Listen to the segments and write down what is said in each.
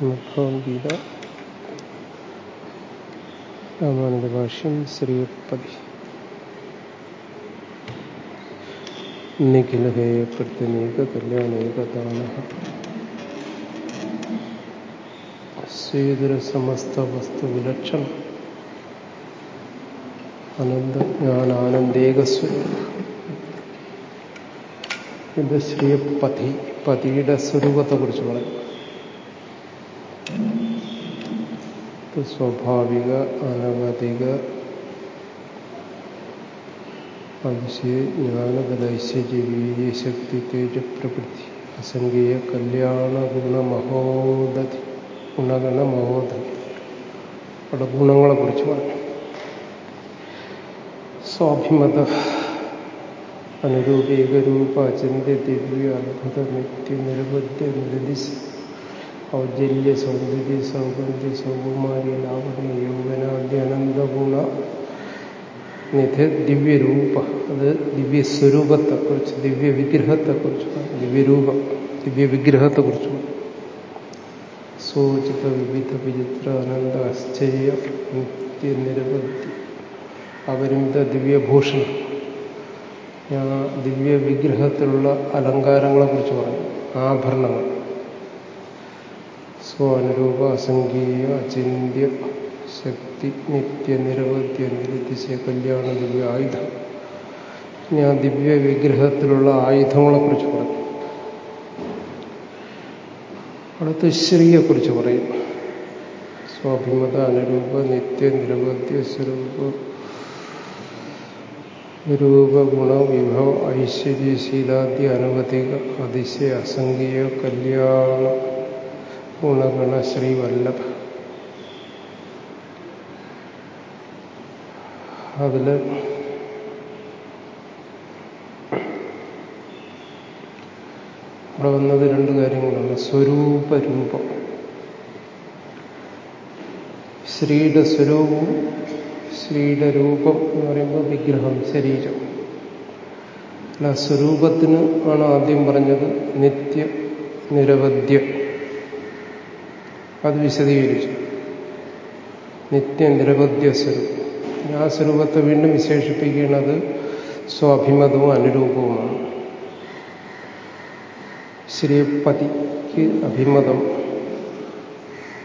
ഭഗവത്ഗീത രാമാനന്ദ ഭാഷ്യം ശ്രീപതി നിഖിലഹേ കൃത്യനേക കല്യാണേകദാന ശ്രീധര സമസ്ത വസ്തു വിലക്ഷണം അനന്ത ജ്ഞാനാനന്ദേകസ്വരൂപ ഇത് ശ്രീപതി പതിയുടെ സ്വരൂപത്തെക്കുറിച്ച് പറയും. സ്വാഭാവിക അനവധിക അതിശയ ജ്ഞാനബല ഐശ്വര്യ വീര്യ ശക്തി തേജ പ്രവൃത്തി അസംഖ്യ കല്യാണ ഗുണമഹോദതി ഗുണഗണ മഹോദതി അവിടെ ഗുണങ്ങളെക്കുറിച്ച് പറഞ്ഞു സ്വാഭിമത അനുരൂപേകരൂപ അചന്ത്യ ദിവ്യ അത്ഭുത നിത്യ നിരവധ്യ നിരതിശ ഔജല്യ സൗന്ദര്യ സൗഗന്ധ്യ സൗകുമാരി ലാവണ്യ യൗവനാദ്യ അനന്തഗുണ നിധ ദിവ്യരൂപ അത് ദിവ്യസ്വരൂപത്തെക്കുറിച്ച് ദിവ്യ വിഗ്രഹത്തെക്കുറിച്ച് ദിവ്യരൂപം ദിവ്യ വിഗ്രഹത്തെക്കുറിച്ച് സോചിത വിവിധ വിചിത്ര അനന്ത ആശ്ചര്യ നിത്യ നിരവധി അപരിമിത ദിവ്യഭൂഷണം ഞാൻ ദിവ്യ വിഗ്രഹത്തിലുള്ള അലങ്കാരങ്ങളെ കുറിച്ച് പറഞ്ഞു. ആഭരണങ്ങൾ. സ്വാനുരൂപ അസംഖ്യീയ അചിന്യ ശക്തി നിത്യ നിരവധ്യ നിരതിശയ കല്യാണ ദിവ്യ ആയുധം. ഞാൻ ദിവ്യ വിഗ്രഹത്തിലുള്ള ആയുധങ്ങളെ കുറിച്ച് പറഞ്ഞു. അടുത്ത് ശ്രീയെക്കുറിച്ച് പറയും. സ്വാഭിമത അനുരൂപ നിത്യ നിരവധ്യ സ്വരൂപ രൂപഗുണ വിഭവ ഐശ്വര്യശീലാദ്യ അനവധിക അതിശയ അസംഖ്യ കല്യാണ ഗുണഗണ ശ്രീവല്ലഭ അതിൽ അവിടെ വന്നത് രണ്ട് കാര്യങ്ങളാണ്. സ്വരൂപരൂപം. ശ്രീയുടെ സ്വരൂപവും ശ്രീയുടെ രൂപം എന്ന് പറയുമ്പോൾ വിഗ്രഹം ശരീരം. അല്ല സ്വരൂപത്തിന് ആണ് ആദ്യം പറഞ്ഞത് നിത്യ നിരവധ്യ. അത് വിശദീകരിച്ചു. നിത്യ നിരവധ്യ സ്വരൂപം. ആ സ്വരൂപത്തെ വീണ്ടും വിശേഷിപ്പിക്കുന്നത് സ്വാഭിമതവും അനുരൂപവുമാണ്. ശ്രീപതിക്ക് അഭിമതം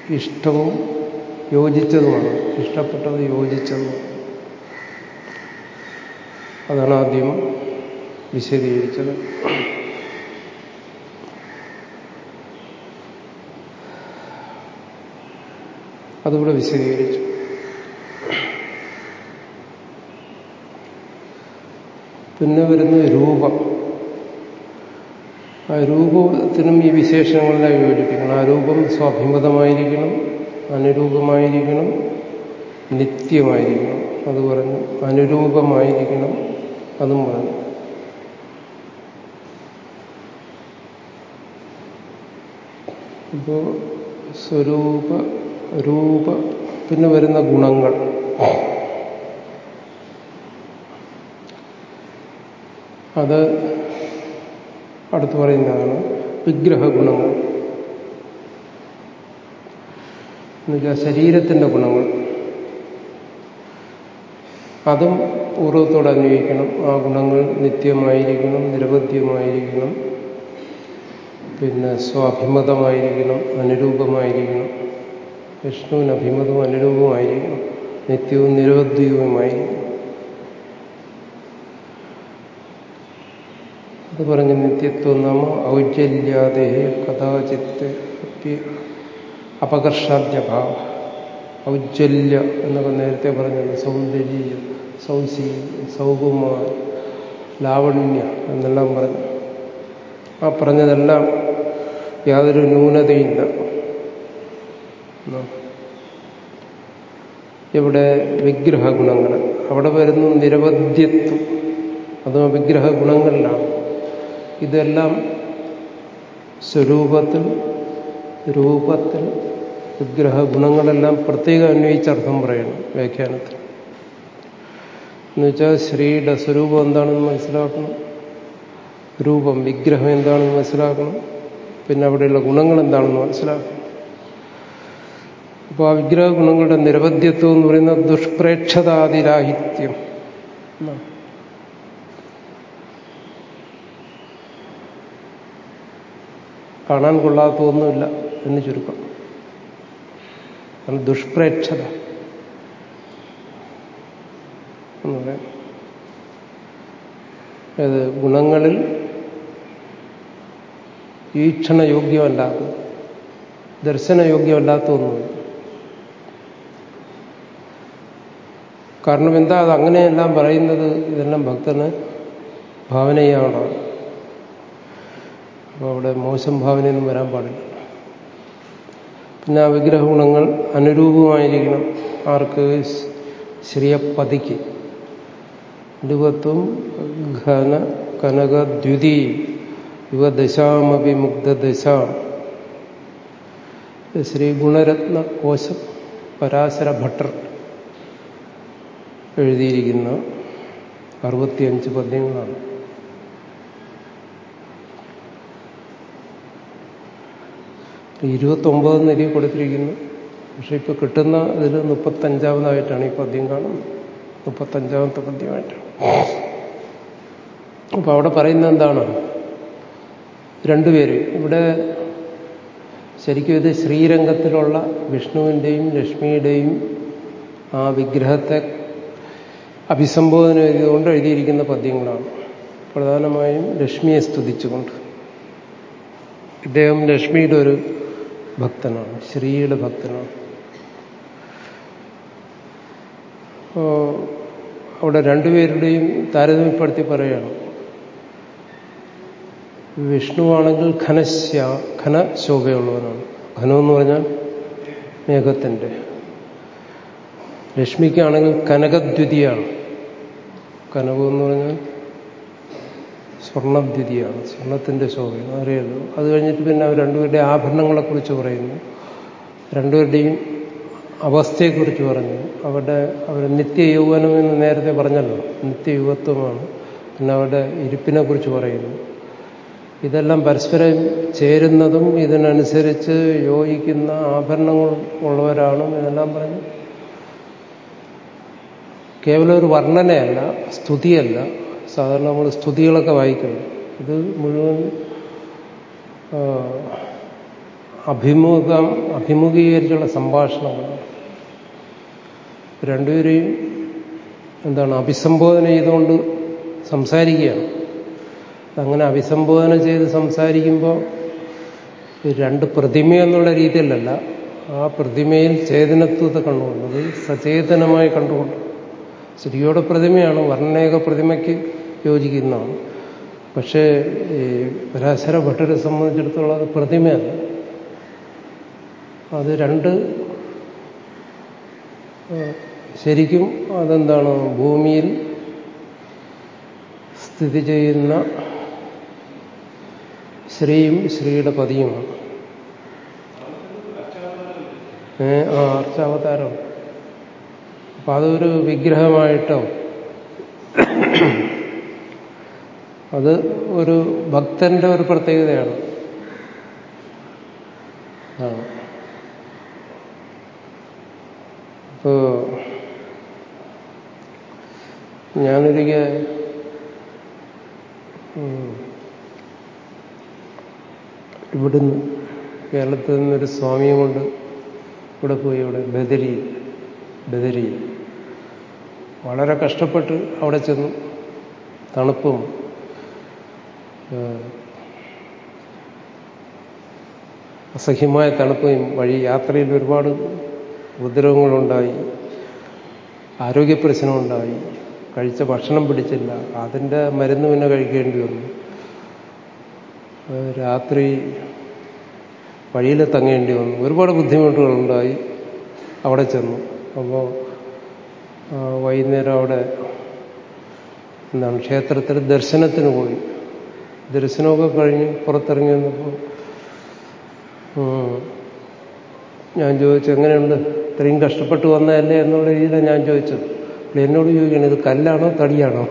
ഇഷ്ടവും യോജിച്ചതുമാണ്. ഇഷ്ടപ്പെട്ടത് യോജിച്ചതും അതാണ് ആദ്യം വിശദീകരിച്ചത്. അതുകൂടെ വിശദീകരിച്ചു. പിന്നെ വരുന്ന രൂപം. ആ രൂപത്തിനും ഈ വിശേഷങ്ങളെല്ലാം യോജിപ്പിക്കണം. ആ രൂപം സ്വാഭിമതമായിരിക്കണം. അനുരൂപമായിരിക്കണം നിത്യമായിരിക്കണം. അത് പറഞ്ഞു അനുരൂപമായിരിക്കണം അതും പറഞ്ഞു. ഇപ്പോ സ്വരൂപ രൂപ പിന്നെ വരുന്ന ഗുണങ്ങൾ. അത് അടുത്ത് പറയുന്നതാണ് വിഗ്രഹ ഗുണങ്ങൾ എന്നുവെച്ചാൽ ശരീരത്തിന്റെ ഗുണങ്ങൾ. അതും പൂർവത്തോടെ അന്വയിക്കണം ആ ഗുണങ്ങൾ നിത്യമായിരിക്കണം നിരവധ്യമായിരിക്കണം. പിന്നെ സ്വാഭിമതമായിരിക്കണം അനുരൂപമായിരിക്കണം. വിഷ്ണുവിന് അഭിമതവും അനുരൂപമായിരിക്കണം നിത്യവും നിരവധ്യവുമായിരിക്കണം അത് പറഞ്ഞ് നിത്യത്വം നാമ ഔജ്ജല്യാദേഹ കഥാചിത്ത് അപകർഷാദ്യഭാവ ഔജ്വല്യ എന്നൊക്കെ നേരത്തെ പറഞ്ഞത് സൗന്ദര്യം സൗസി സൗകുമാർ ലാവണ്യ എന്നെല്ലാം പറഞ്ഞു. ആ പറഞ്ഞതെല്ലാം യാതൊരു ന്യൂനതയില്ല. ഇവിടെ വിഗ്രഹ ഗുണങ്ങൾ അവിടെ വരുന്നു നിരവധ്യത്വം. അതും വിഗ്രഹ ഗുണങ്ങളിലാണ് ഇതെല്ലാം സ്വരൂപത്തിൽ രൂപത്തിൽ വിഗ്രഹ ഗുണങ്ങളെല്ലാം പ്രത്യേകം അന്വയിച്ചർത്ഥം പറയണം വ്യാഖ്യാനത്തിൽ. എന്നുവെച്ചാൽ ശ്രീയുടെ സ്വരൂപം എന്താണെന്ന് മനസ്സിലാക്കണം. രൂപം വിഗ്രഹം എന്താണെന്ന് മനസ്സിലാക്കണം. പിന്നെ അവിടെയുള്ള ഗുണങ്ങൾ എന്താണെന്ന് മനസ്സിലാക്കണം. അപ്പോൾ ആ വിഗ്രഹ ഗുണങ്ങളുടെ നിരവധ്യത്വം എന്ന് പറയുന്ന ദുഷ്പ്രേക്ഷതാതിരാഹിത്യം. കാണാൻ കൊള്ളാത്ത ഒന്നുമില്ല എന്ന് ചുരുക്കം. ദുഷ്പ്രേക്ഷത എന്ന് പറയാം. അത് ഗുണങ്ങളിൽ വീക്ഷണയോഗ്യമല്ലാത്ത ദർശനയോഗ്യമല്ലാത്ത ഒന്നുമില്ല കാരണം എന്താ അത് അങ്ങനെയെല്ലാം പറയുന്നത് ഇതെല്ലാം ഭക്തന് ഭാവനയാണ് അപ്പോൾ അവിടെ മോശം ഭാവനയൊന്നും വരാൻ പാടില്ല. പിന്നെ ആ വിഗ്രഹ ഗുണങ്ങൾ അനുരൂപമായിരിക്കണം ആർക്ക്? ശ്രീയപ്പതിക്ക്. രൂപത്വം ഘന കനകദ്യുതി യുവ ദശാമപി മുഗ്ധദശ ശ്രീ ഗുണരത്ന കോശം പരാശര ഭട്ടർ എഴുതിയിരിക്കുന്ന അറുപത്തിയഞ്ച് പദ്യങ്ങളാണ്. ഇരുപത്തൊമ്പത് നിരി കൊടുത്തിരിക്കുന്നു. പക്ഷെ ഇപ്പൊ കിട്ടുന്ന ഇതിൽ മുപ്പത്തഞ്ചാമതായിട്ടാണ് ഈ പദ്യം കാണുന്നത്. മുപ്പത്തഞ്ചാമത്തെ പദ്യമായിട്ടാണ്. അപ്പൊ അവിടെ പറയുന്ന എന്താണ്? രണ്ടുപേര് ഇവിടെ ശരിക്കും ഇത് ശ്രീരംഗത്തിലുള്ള വിഷ്ണുവിന്റെയും ലക്ഷ്മിയുടെയും ആ വിഗ്രഹത്തെ അഭിസംബോധന ചെയ്തുകൊണ്ട് എഴുതിയിരിക്കുന്ന പദ്യങ്ങളാണ്. പ്രധാനമായും ലക്ഷ്മിയെ സ്തുതിച്ചുകൊണ്ട്. ഇദ്ദേഹം ലക്ഷ്മിയുടെ ഒരു ഭക്തനാണ് ശ്രീയുടെ ഭക്തനാണ്. അവിടെ രണ്ടുപേരുടെയും താരതമ്യപ്പെടുത്തി പറയുകയാണ്. വിഷ്ണുവാണെങ്കിൽ ഘനശ്യ ഘനശോഭയുള്ളവനാണ് ഘനം എന്ന് പറഞ്ഞാൽ മേഘത്തിന്റെ. ലക്ഷ്മിക്കാണെങ്കിൽ കനകദ്വിതിയാണ്. കനകം എന്ന് പറഞ്ഞാൽ സ്വർണദ്വിതിയാണ് സ്വർണത്തിന്റെ ശോഭയാണ് അറിയല്ലോ അത് കഴിഞ്ഞിട്ട് പിന്നെ അവർ രണ്ടുപേരുടെ ആഭരണങ്ങളെക്കുറിച്ച് പറയുന്നു. രണ്ടുപേരുടെയും അവസ്ഥയെക്കുറിച്ച് പറഞ്ഞു. അവരുടെ അവർ നിത്യയൗവനം എന്ന് നേരത്തെ പറഞ്ഞല്ലോ. നിത്യയുവത്വമാണ്. പിന്നെ അവരുടെ ഇരിപ്പിനെ കുറിച്ച് പറയുന്നു. ഇതെല്ലാം പരസ്പരം ചേരുന്നതും ഇതിനനുസരിച്ച് യോജിക്കുന്ന ആഭരണങ്ങൾ ഉള്ളവരാണ് ഇതെല്ലാം പറഞ്ഞു. കേവലം ഒരു വർണനയല്ല സ്തുതിയല്ല. സാധാരണ നമ്മൾ സ്തുതികളൊക്കെ വായിക്കുന്നു ഇത് മുഴുവൻ അഭിമുഖം അഭിമുഖീകരിച്ചുള്ള സംഭാഷണങ്ങളാണ്. രണ്ടുപേരെയും എന്താണ് അഭിസംബോധന ചെയ്തുകൊണ്ട് സംസാരിക്കുകയാണ്. അങ്ങനെ അഭിസംബോധന ചെയ്ത് സംസാരിക്കുമ്പോൾ രണ്ട് പ്രതിമ എന്നുള്ള രീതിയിലല്ല ആ പ്രതിമയിൽ ചേതനത്വത്തെ കണ്ടുകൊണ്ടത് സചേതനമായി കണ്ടുകൊണ്ട്. ശ്രീയുടെ പ്രതിമയാണ് വർണേക പ്രതിമയ്ക്ക് യോജിക്കുന്നതാണ് പക്ഷേ ഈ പരാശര ഭട്ടരെ സംബന്ധിച്ചിടത്തോളം അത് പ്രതിമയല്ല അത് രണ്ട് ശരിക്കും അതെന്താണ്? ഭൂമിയിൽ സ്ഥിതി ചെയ്യുന്ന ശ്രീയും ശ്രീയുടെ പതിയുമാണ്. ആ അർച്ചാവതാരം. അപ്പൊ അതൊരു വിഗ്രഹമായിട്ടോ അത് ഒരു ഭക്തന്റെ ഒരു പ്രത്യേകതയാണ്. ഇപ്പോ ഞാനൊരിക്കൽ ഇവിടുന്ന് കേരളത്തിൽ നിന്നൊരു സ്വാമിയെ കൊണ്ട് ഇവിടെ പോയി ഇവിടെ ബദരി ബദരി. വളരെ കഷ്ടപ്പെട്ട് അവിടെ ചെന്നു. തണുപ്പും അസഹ്യമായ തണുപ്പും വഴി യാത്രയിൽ ഒരുപാട് ഉപദ്രവങ്ങളുണ്ടായി ആരോഗ്യ പ്രശ്നമുണ്ടായി കഴിച്ച ഭക്ഷണം പിടിച്ചില്ല അതിന്റെ മരുന്ന് പിന്നെ കഴിക്കേണ്ടി വന്നു. രാത്രി വഴിയിൽ തങ്ങേണ്ടി വന്നു. ഒരുപാട് ബുദ്ധിമുട്ടുകളുണ്ടായി അവിടെ ചെന്നു. അപ്പോൾ വൈകുന്നേരം അവിടെ എന്താണ് ക്ഷേത്രത്തിൽ ദർശനത്തിന് പോയി. ദർശനമൊക്കെ കഴിഞ്ഞ് പുറത്തിറങ്ങി വന്നപ്പോൾ ഞാൻ ചോദിച്ചു എങ്ങനെയുണ്ട്? ഇത്രയും കഷ്ടപ്പെട്ട് വന്നതല്ലേ? എന്നുള്ള രീതിയിലാണ് ഞാൻ ചോദിച്ചത്. അപ്പോൾ എന്നോട് ചോദിക്കണം ഇത് കല്ലാണോ തടിയാണോ?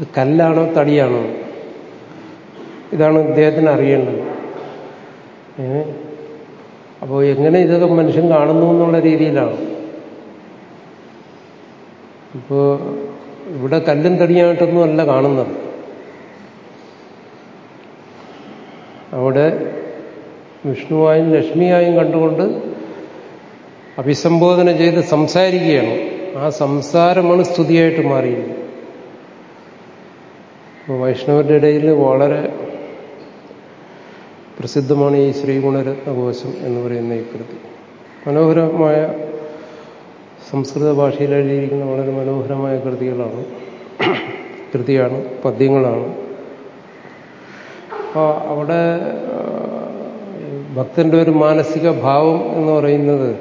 ഇത് കല്ലാണോ തടിയാണോ? ഇതാണ് ഇദ്ദേഹത്തിന് അറിയേണ്ടത്. ഏ? അപ്പോൾ എങ്ങനെ ഇതൊക്കെ മനുഷ്യൻ കാണുന്നു എന്നുള്ള രീതിയിലാണ്. ഇപ്പോൾ ഇവിടെ കല്ലും തടിയായിട്ടൊന്നും അല്ല കാണുന്നത്. അവിടെ വിഷ്ണുവായും ലക്ഷ്മിയായും കണ്ടുകൊണ്ട് അഭിസംബോധന ചെയ്ത് സംസാരിക്കുകയാണ്. ആ സംസാരമാണ് സ്തുതിയായിട്ട് മാറിയത് വൈഷ്ണവരുടെ ഇടയിൽ വളരെ പ്രസിദ്ധമാണ് ഈ ശ്രീഗുണരത്നകോശം എന്ന് പറയുന്ന ഈ കൃതി. മനോഹരമായ സംസ്കൃത ഭാഷയിൽ എഴുതിയിരിക്കുന്ന വളരെ മനോഹരമായ കൃതികളാണ്. കൃതിയാണ് പദ്യങ്ങളാണ്. അപ്പോൾ അവിടെ ഭക്തന്റെ ഒരു മാനസിക ഭാവം എന്ന് പറയുന്നത്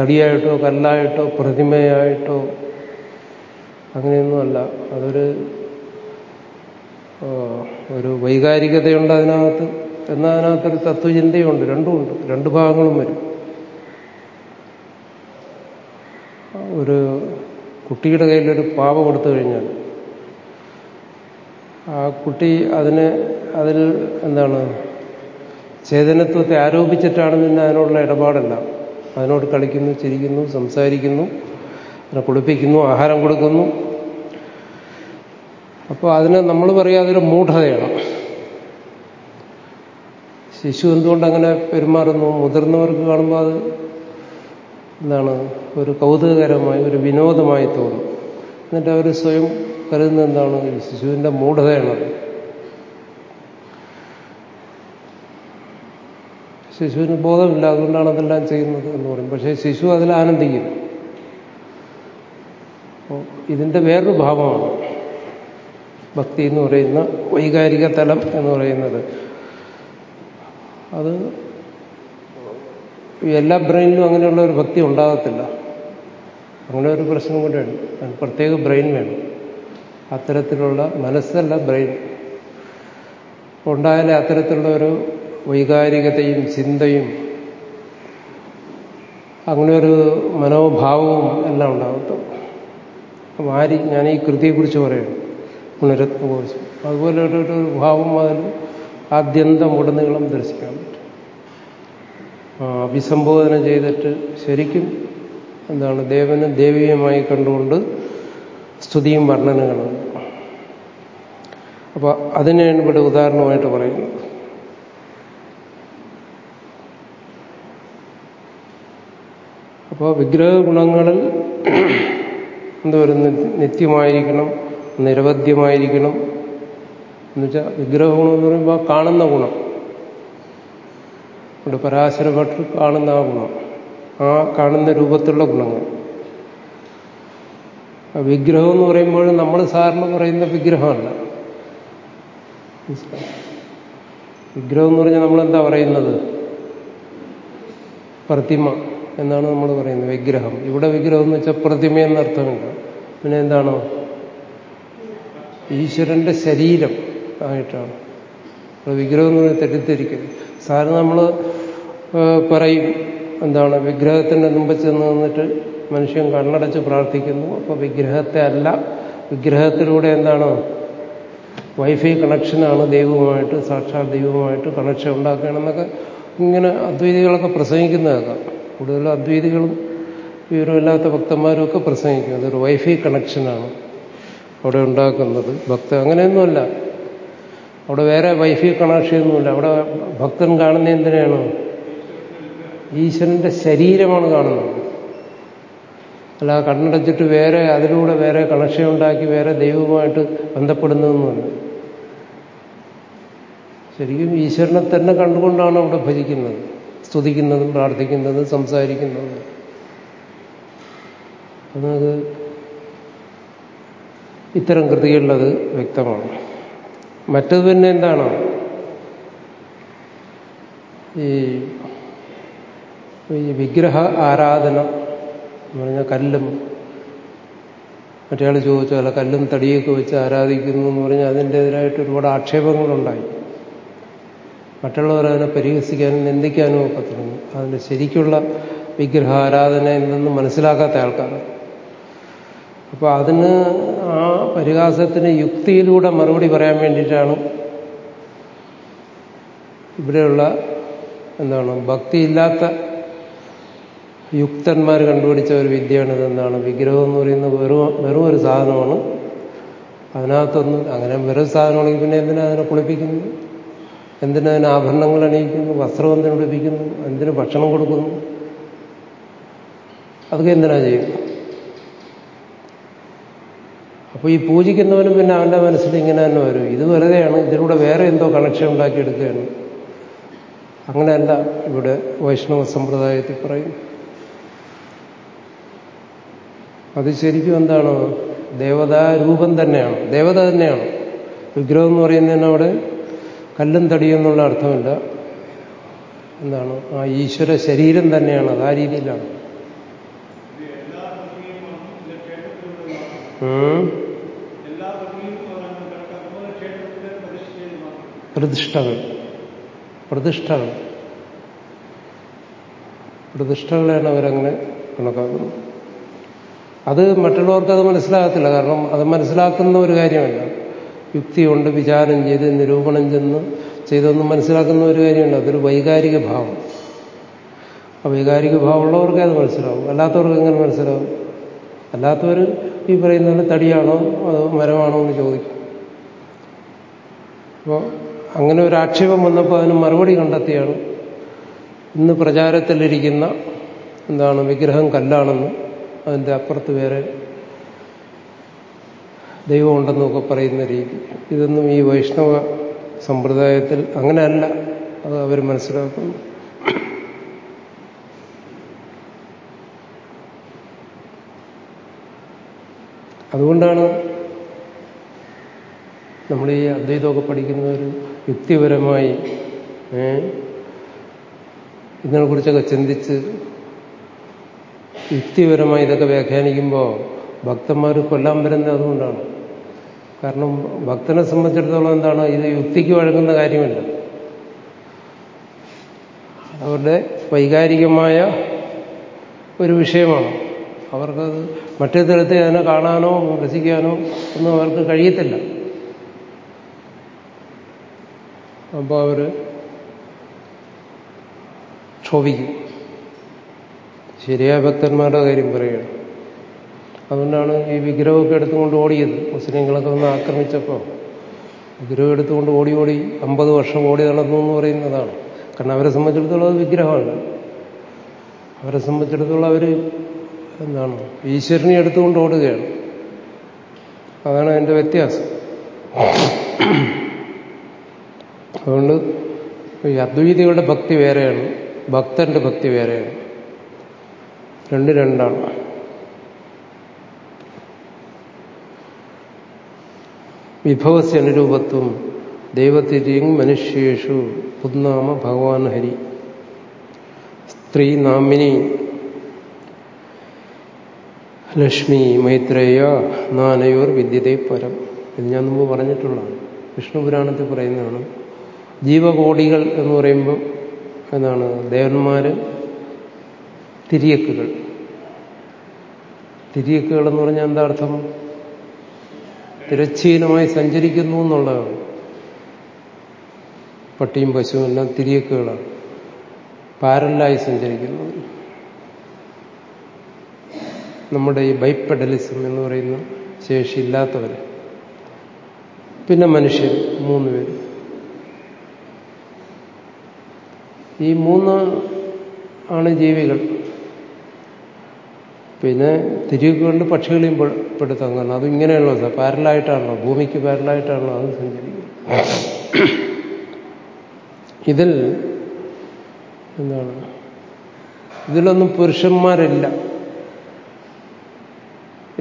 തടിയായിട്ടോ കല്ലായിട്ടോ പ്രതിമയായിട്ടോ അങ്ങനെയൊന്നുമല്ല. അതൊരു ഒരു വൈകാരികതയുണ്ട് അതിനകത്ത്. എന്നാൽ അതിനകത്തൊരു തത്വചിന്തയുണ്ട്. രണ്ടുമുണ്ട്. രണ്ട് ഭാഗങ്ങളും വരും. ഒരു കുട്ടിയുടെ കയ്യിലൊരു പാവ കൊടുത്തു കഴിഞ്ഞാൽ ആ കുട്ടി അതിന് അതിൽ എന്താണ് ചേതനത്വത്തെ ആരോപിച്ചിട്ടാണ് പിന്നെ അതിനോടുള്ള ഇടപാടല്ല. അതിനോട് കളിക്കുന്നു ചിരിക്കുന്നു സംസാരിക്കുന്നു അതിനെ കുളിപ്പിക്കുന്നു ആഹാരം കൊടുക്കുന്നു. അപ്പോൾ അതിന് നമ്മൾ പറയാം അതൊരു മൂഢതയാണ്. ശിശു എന്തുകൊണ്ട് അങ്ങനെ പെരുമാറുന്നു? മുതിർന്നവർക്ക് കാണുമ്പോൾ അത് എന്താണ് ഒരു കൗതുകകരമായി ഒരു വിനോദമായി തോന്നും. എന്നിട്ട് അവർ സ്വയം കരുതുന്ന എന്താണ്? ഈ ശിശുവിന്റെ മൂഢതയാണത് ശിശുവിന് ബോധമില്ല അതുകൊണ്ടാണ് അതെല്ലാം ചെയ്യുന്നത് എന്ന് പറയും. പക്ഷേ ശിശു അതിൽ ആനന്ദിക്കും. ഇതിന്റെ വേറൊരു ഭാവമാണ് ഭക്തി എന്ന് പറയുന്ന വൈകാരിക തലം എന്ന് പറയുന്നത്. അത് എല്ലാ ബ്രെയിനിലും അങ്ങനെയുള്ള ഒരു ഭക്തി ഉണ്ടാകത്തില്ല. അങ്ങനെ ഒരു പ്രശ്നം കൂടെ അതിന് പ്രത്യേക ബ്രെയിൻ വേണം. അത്തരത്തിലുള്ള മനസ്സല്ല ബ്രെയിൻ. ഉണ്ടായാലേ അത്തരത്തിലുള്ള ഒരു വൈകാരികതയും ചിന്തയും അങ്ങനെ ഒരു മനോഭാവവും എല്ലാം ഉണ്ടാകട്ടും അപ്പം ആര് ഞാൻ ഈ കൃതിയെക്കുറിച്ച് പറയുന്നു. പുനരത്നകോശം അതുപോലെ ഒരു ഭാവം അതിൽ ആദ്യന്തം ഉടനീളം ദർശിക്കാൻ പറ്റും. അഭിസംബോധന ചെയ്തിട്ട് ശരിക്കും എന്താണ് ദേവന് ദേവീയമായി കണ്ടുകൊണ്ട് സ്തുതിയും വർണനകളും. അപ്പൊ അതിനെയാണ് ഇവിടെ ഉദാഹരണമായിട്ട് പറയുന്നത് അപ്പോൾ വിഗ്രഹ ഗുണങ്ങളിൽ എന്താ പറയുക നിത്യമായിരിക്കണം നിരവധ്യമായിരിക്കണം. എന്നുവെച്ചാൽ വിഗ്രഹ ഗുണം എന്ന് പറയുമ്പോൾ കാണുന്ന ഗുണം. ഇവിടെ പരാശര കാണുന്ന ആ ഗുണം ആ കാണുന്ന രൂപത്തിലുള്ള ഗുണങ്ങൾ. വിഗ്രഹം എന്ന് പറയുമ്പോൾ നമ്മൾ സാറിന് പറയുന്ന വിഗ്രഹമല്ല. വിഗ്രഹം എന്ന് പറഞ്ഞാൽ നമ്മളെന്താ പറയുന്നത്? പ്രതിമ എന്നാണ് നമ്മൾ പറയുന്നത് വിഗ്രഹം. ഇവിടെ വിഗ്രഹം എന്ന് വെച്ചാൽ പ്രതിമ എന്നർത്ഥമുണ്ട് പിന്നെ എന്താണോ? ഈശ്വരന്റെ ശരീരം ആയിട്ടാണ്. വിഗ്രഹം എന്ന് പറഞ്ഞാൽ തെറ്റിദ്ധരിക്കരുത്. സാറ് നമ്മൾ പറയും. എന്താണ് വിഗ്രഹത്തിന്റെ മുമ്പ് ചെന്ന് നിന്നിട്ട് മനുഷ്യൻ കണ്ണടച്ച് പ്രാർത്ഥിക്കുന്നു. അപ്പോൾ വിഗ്രഹത്തെ അല്ല വിഗ്രഹത്തിലൂടെ എന്താണ് വൈഫൈ കണക്ഷനാണ് ദൈവവുമായിട്ട് സാക്ഷാത് ദൈവവുമായിട്ട് കണക്ഷൻ ഉണ്ടാക്കുകയാണെന്നൊക്കെ ഇങ്ങനെ അദ്വൈതികളൊക്കെ പ്രസംഗിക്കുന്നതാക്കാം. കൂടുതലും അദ്വൈതികളും വിവരമില്ലാത്ത ഭക്തന്മാരും ഒക്കെ പ്രസംഗിക്കും. അതൊരു വൈഫൈ കണക്ഷനാണ് അവിടെ ഉണ്ടാക്കുന്നത്. ഭക്ത അങ്ങനെയൊന്നുമല്ല. അവിടെ വേറെ വൈഫൈ കണക്ഷനൊന്നുമില്ല. അവിടെ ഭക്തൻ കാണുന്ന എന്തിനാണ്? ഈശ്വരന്റെ ശരീരമാണ് കാണുന്നത്. അല്ല കണ്ണടച്ചിട്ട് വേറെ അതിലൂടെ വേറെ കണക്ഷൻ ഉണ്ടാക്കി വേറെ ദൈവവുമായിട്ട് ബന്ധപ്പെടുന്നതൊന്നുമല്ല. ശരിക്കും ഈശ്വരനെ തന്നെ കണ്ടുകൊണ്ടാണ് അവിടെ ഭജിക്കുന്നത്. സ്തുതിക്കുന്നതും പ്രാർത്ഥിക്കുന്നതും സംസാരിക്കുന്നതും. അത് ഇത്തരം കൃതികളിലത് വ്യക്തമാണ്. മറ്റത് പിന്നെ എന്താണ്? ഈ ഈ വിഗ്രഹ ആരാധന എന്ന് പറഞ്ഞാൽ കല്ലും. മറ്റയാൾ ചോദിച്ചു അല്ല കല്ലും തടിയൊക്കെ വെച്ച് ആരാധിക്കുന്നു എന്ന് പറഞ്ഞാൽ അതിന്റെതിരായിട്ട് ഒരുപാട് ആക്ഷേപങ്ങളുണ്ടായി. മറ്റുള്ളവർ അതിനെ പരിഹസിക്കാനും നിന്ദിക്കാനും ഒക്കെ തുടങ്ങി. അതിന്റെ ശരിക്കുള്ള വിഗ്രഹ ആരാധന എന്തെന്ന് മനസ്സിലാക്കാത്ത ആൾക്കാരാണ്. അപ്പോൾ അതിന് ആ പരിഹാസത്തിന് യുക്തിയിലൂടെ മറുപടി പറയാൻ വേണ്ടിയിട്ടാണ് ഇവിടെയുള്ള എന്താണ് ഭക്തിയില്ലാത്ത യുക്തന്മാർ കണ്ടുപിടിച്ച ഒരു വിദ്യയാണ് ഇതെന്താണ് വിഗ്രഹം എന്ന് പറയുന്നത് വെറും വെറും ഒരു സാധനമാണ്. അതിനകത്തൊന്നും അങ്ങനെ വെറും സാധനമാണെങ്കിൽ പിന്നെ എന്തിനാ അതിനെ കുളിപ്പിക്കുന്നു എന്തിനാ അതിന് ആഭരണങ്ങൾ അണിയിക്കുന്നു? വസ്ത്രം എന്തിനു കുളിപ്പിക്കുന്നു എന്തിനു ഭക്ഷണം കൊടുക്കുന്നു? അതൊക്കെ എന്തിനാ ചെയ്യുക അപ്പോൾ ഈ പൂജിക്കുന്നവനും പിന്നെ അവന്റെ മനസ്സിൽ ഇങ്ങനെ തന്നെ വരും. ഇത് വെറുതെയാണ്. ഇതിലൂടെ വേറെ എന്തോ കണക്ഷൻ ഉണ്ടാക്കിയെടുക്കുകയാണ് അങ്ങനെയല്ല ഇവിടെ വൈഷ്ണവ സമ്പ്രദായത്തിൽ പറയും. അത് ശരിക്കും എന്താണോ? ദേവതാ രൂപം തന്നെയാണ്? ദേവത തന്നെയാണ്? വിഗ്രഹം എന്ന് പറയുന്നതിന് അവിടെ കല്ലും തടിയെന്നുള്ള അർത്ഥമില്ല. എന്താണ്? ആ ഈശ്വര ശരീരം തന്നെയാണ് അത് ആ രീതിയിലാണ്. പ്രതിഷ്ഠകൾ. പ്രതിഷ്ഠകൾ. പ്രതിഷ്ഠകളെയാണ് അവരങ്ങനെ കണക്കാക്കുന്നത്. അത് മറ്റുള്ളവർക്ക് അത് മനസ്സിലാകത്തില്ല. കാരണം അത് മനസ്സിലാക്കുന്ന ഒരു കാര്യമല്ല. യുക്തി കൊണ്ട് വിചാരം ചെയ്ത് നിരൂപണം ചെന്ന് ചെയ്തൊന്നും മനസ്സിലാക്കുന്ന ഒരു കാര്യമുണ്ട് അതൊരു വൈകാരിക ഭാവം. ആ വൈകാരിക ഭാവമുള്ളവർക്കേ അത് മനസ്സിലാവും. അല്ലാത്തവർക്ക് എങ്ങനെ മനസ്സിലാവും? അല്ലാത്തവർ ഈ പറയുന്നത് തടിയാണോ അതോ മരമാണോ എന്ന് ചോദിക്കും. അപ്പോൾ അങ്ങനെ ഒരു ആക്ഷേപം വന്നപ്പോൾ അതിന് മറുപടി കണ്ടെത്തിയാണ്. ഇന്ന് പ്രചാരത്തിലിരിക്കുന്ന എന്താണ് വിഗ്രഹം കല്ലാണെന്ന്. അതിന്റെ അപ്പുറത്ത് വേറെ ദൈവമുണ്ടെന്നൊക്കെ പറയുന്ന രീതി. ഇതൊന്നും ഈ വൈഷ്ണവ സമ്പ്രദായത്തിൽ അങ്ങനെയല്ല. അത് അവർ മനസ്സിലാക്കുന്നു. അതുകൊണ്ടാണ് നമ്മൾ ഈ അദ്വൈതമൊക്കെ പഠിക്കുന്ന ഒരു യുക്തിപരമായി ഇതിനെക്കുറിച്ചൊക്കെ ചിന്തിച്ച് യുക്തിപരമായി ഇതൊക്കെ വ്യാഖ്യാനിക്കുമ്പോൾ ഭക്തന്മാർ കൊല്ലാൻ വരുന്നത് അതുകൊണ്ടാണ്. കാരണം ഭക്തനെ സംബന്ധിച്ചിടത്തോളം എന്താണ് ഇത് യുക്തിക്ക് വഴങ്ങുന്ന കാര്യമല്ല. അവരുടെ വൈകാരികമായ ഒരു വിഷയമാണ്. അവർക്കത് മറ്റേ തരത്തിൽ അതിനെ കാണാനോ രസിക്കാനോ ഒന്നും അവർക്ക് കഴിയത്തില്ല. അപ്പോൾ അവർ ക്ഷോഭിക്കും. ശരിയായ ഭക്തന്മാരുടെ കാര്യം പറയുകയാണ് അതുകൊണ്ടാണ് ഈ വിഗ്രഹമൊക്കെ എടുത്തുകൊണ്ട് ഓടിയത്. മുസ്ലിങ്ങളൊക്കെ ഒന്ന് ആക്രമിച്ചപ്പോൾ വിഗ്രഹം എടുത്തുകൊണ്ട് ഓടി ഓടി അമ്പത് വർഷം ഓടി നടന്നു എന്ന് പറയുന്നതാണ്. കാരണം അവരെ സംബന്ധിച്ചിടത്തോളം അത് വിഗ്രഹമാണ്. അവരെ സംബന്ധിച്ചിടത്തോളം അവർ എന്താണ് ഈശ്വരനെ എടുത്തുകൊണ്ട് ഓടുകയാണ്. അതാണ് അതിന്റെ വ്യത്യാസം. അതുകൊണ്ട് ഈ അദ്വൈതികളുടെ ഭക്തി വേറെയാണ് ഭക്തന്റെ ഭക്തി വേറെയാണ്. രണ്ട് രണ്ടാണ്. വിഭവസ്യ അനുരൂപത്വം ദൈവത്തിരിയും മനുഷ്യേഷു പുന്നാമ ഭഗവാൻ ഹരി. സ്ത്രീ നാമിനി ലക്ഷ്മി മൈത്രേയ നാനയോർ വിദ്യതേ പരം. ഇത് ഞാൻ മുമ്പ് പറഞ്ഞിട്ടുള്ളതാണ്. വിഷ്ണുപുരാണത്തിൽ പറയുന്നതാണ് ജീവകോടികൾ എന്ന് പറയുമ്പോൾ എന്താണ് ദേവന്മാര് തിരിയക്കുകൾ. തിരിയക്കുകൾ എന്ന് പറഞ്ഞാൽ എന്താ അർത്ഥം? തിരച്ചീനമായി സഞ്ചരിക്കുന്നു എന്നുള്ളതാണ്. പട്ടിയും പശുവും എല്ലാം തിരിയക്കുകളാണ്. പാരലായി സഞ്ചരിക്കുന്നു. നമ്മുടെ ഈ ബൈപ്പെഡലിസം എന്ന് പറയുന്ന ശേഷിയില്ലാത്തവർ പിന്നെ മനുഷ്യർ മൂന്ന് പേര്. ഈ മൂന്ന് ആണ് ജീവികൾ. പിന്നെ തിരികൊണ്ട് പക്ഷികളെയും പെടുത്താൻ കാരണം അത് ഇങ്ങനെയുള്ള പാരലായിട്ടാണല്ലോ. ഭൂമിക്ക് പാരലായിട്ടാണല്ലോ അത് സഞ്ചരിക്കുന്നത്. ഇതിൽ എന്താണ്? ഇതിലൊന്നും പുരുഷന്മാരില്ല.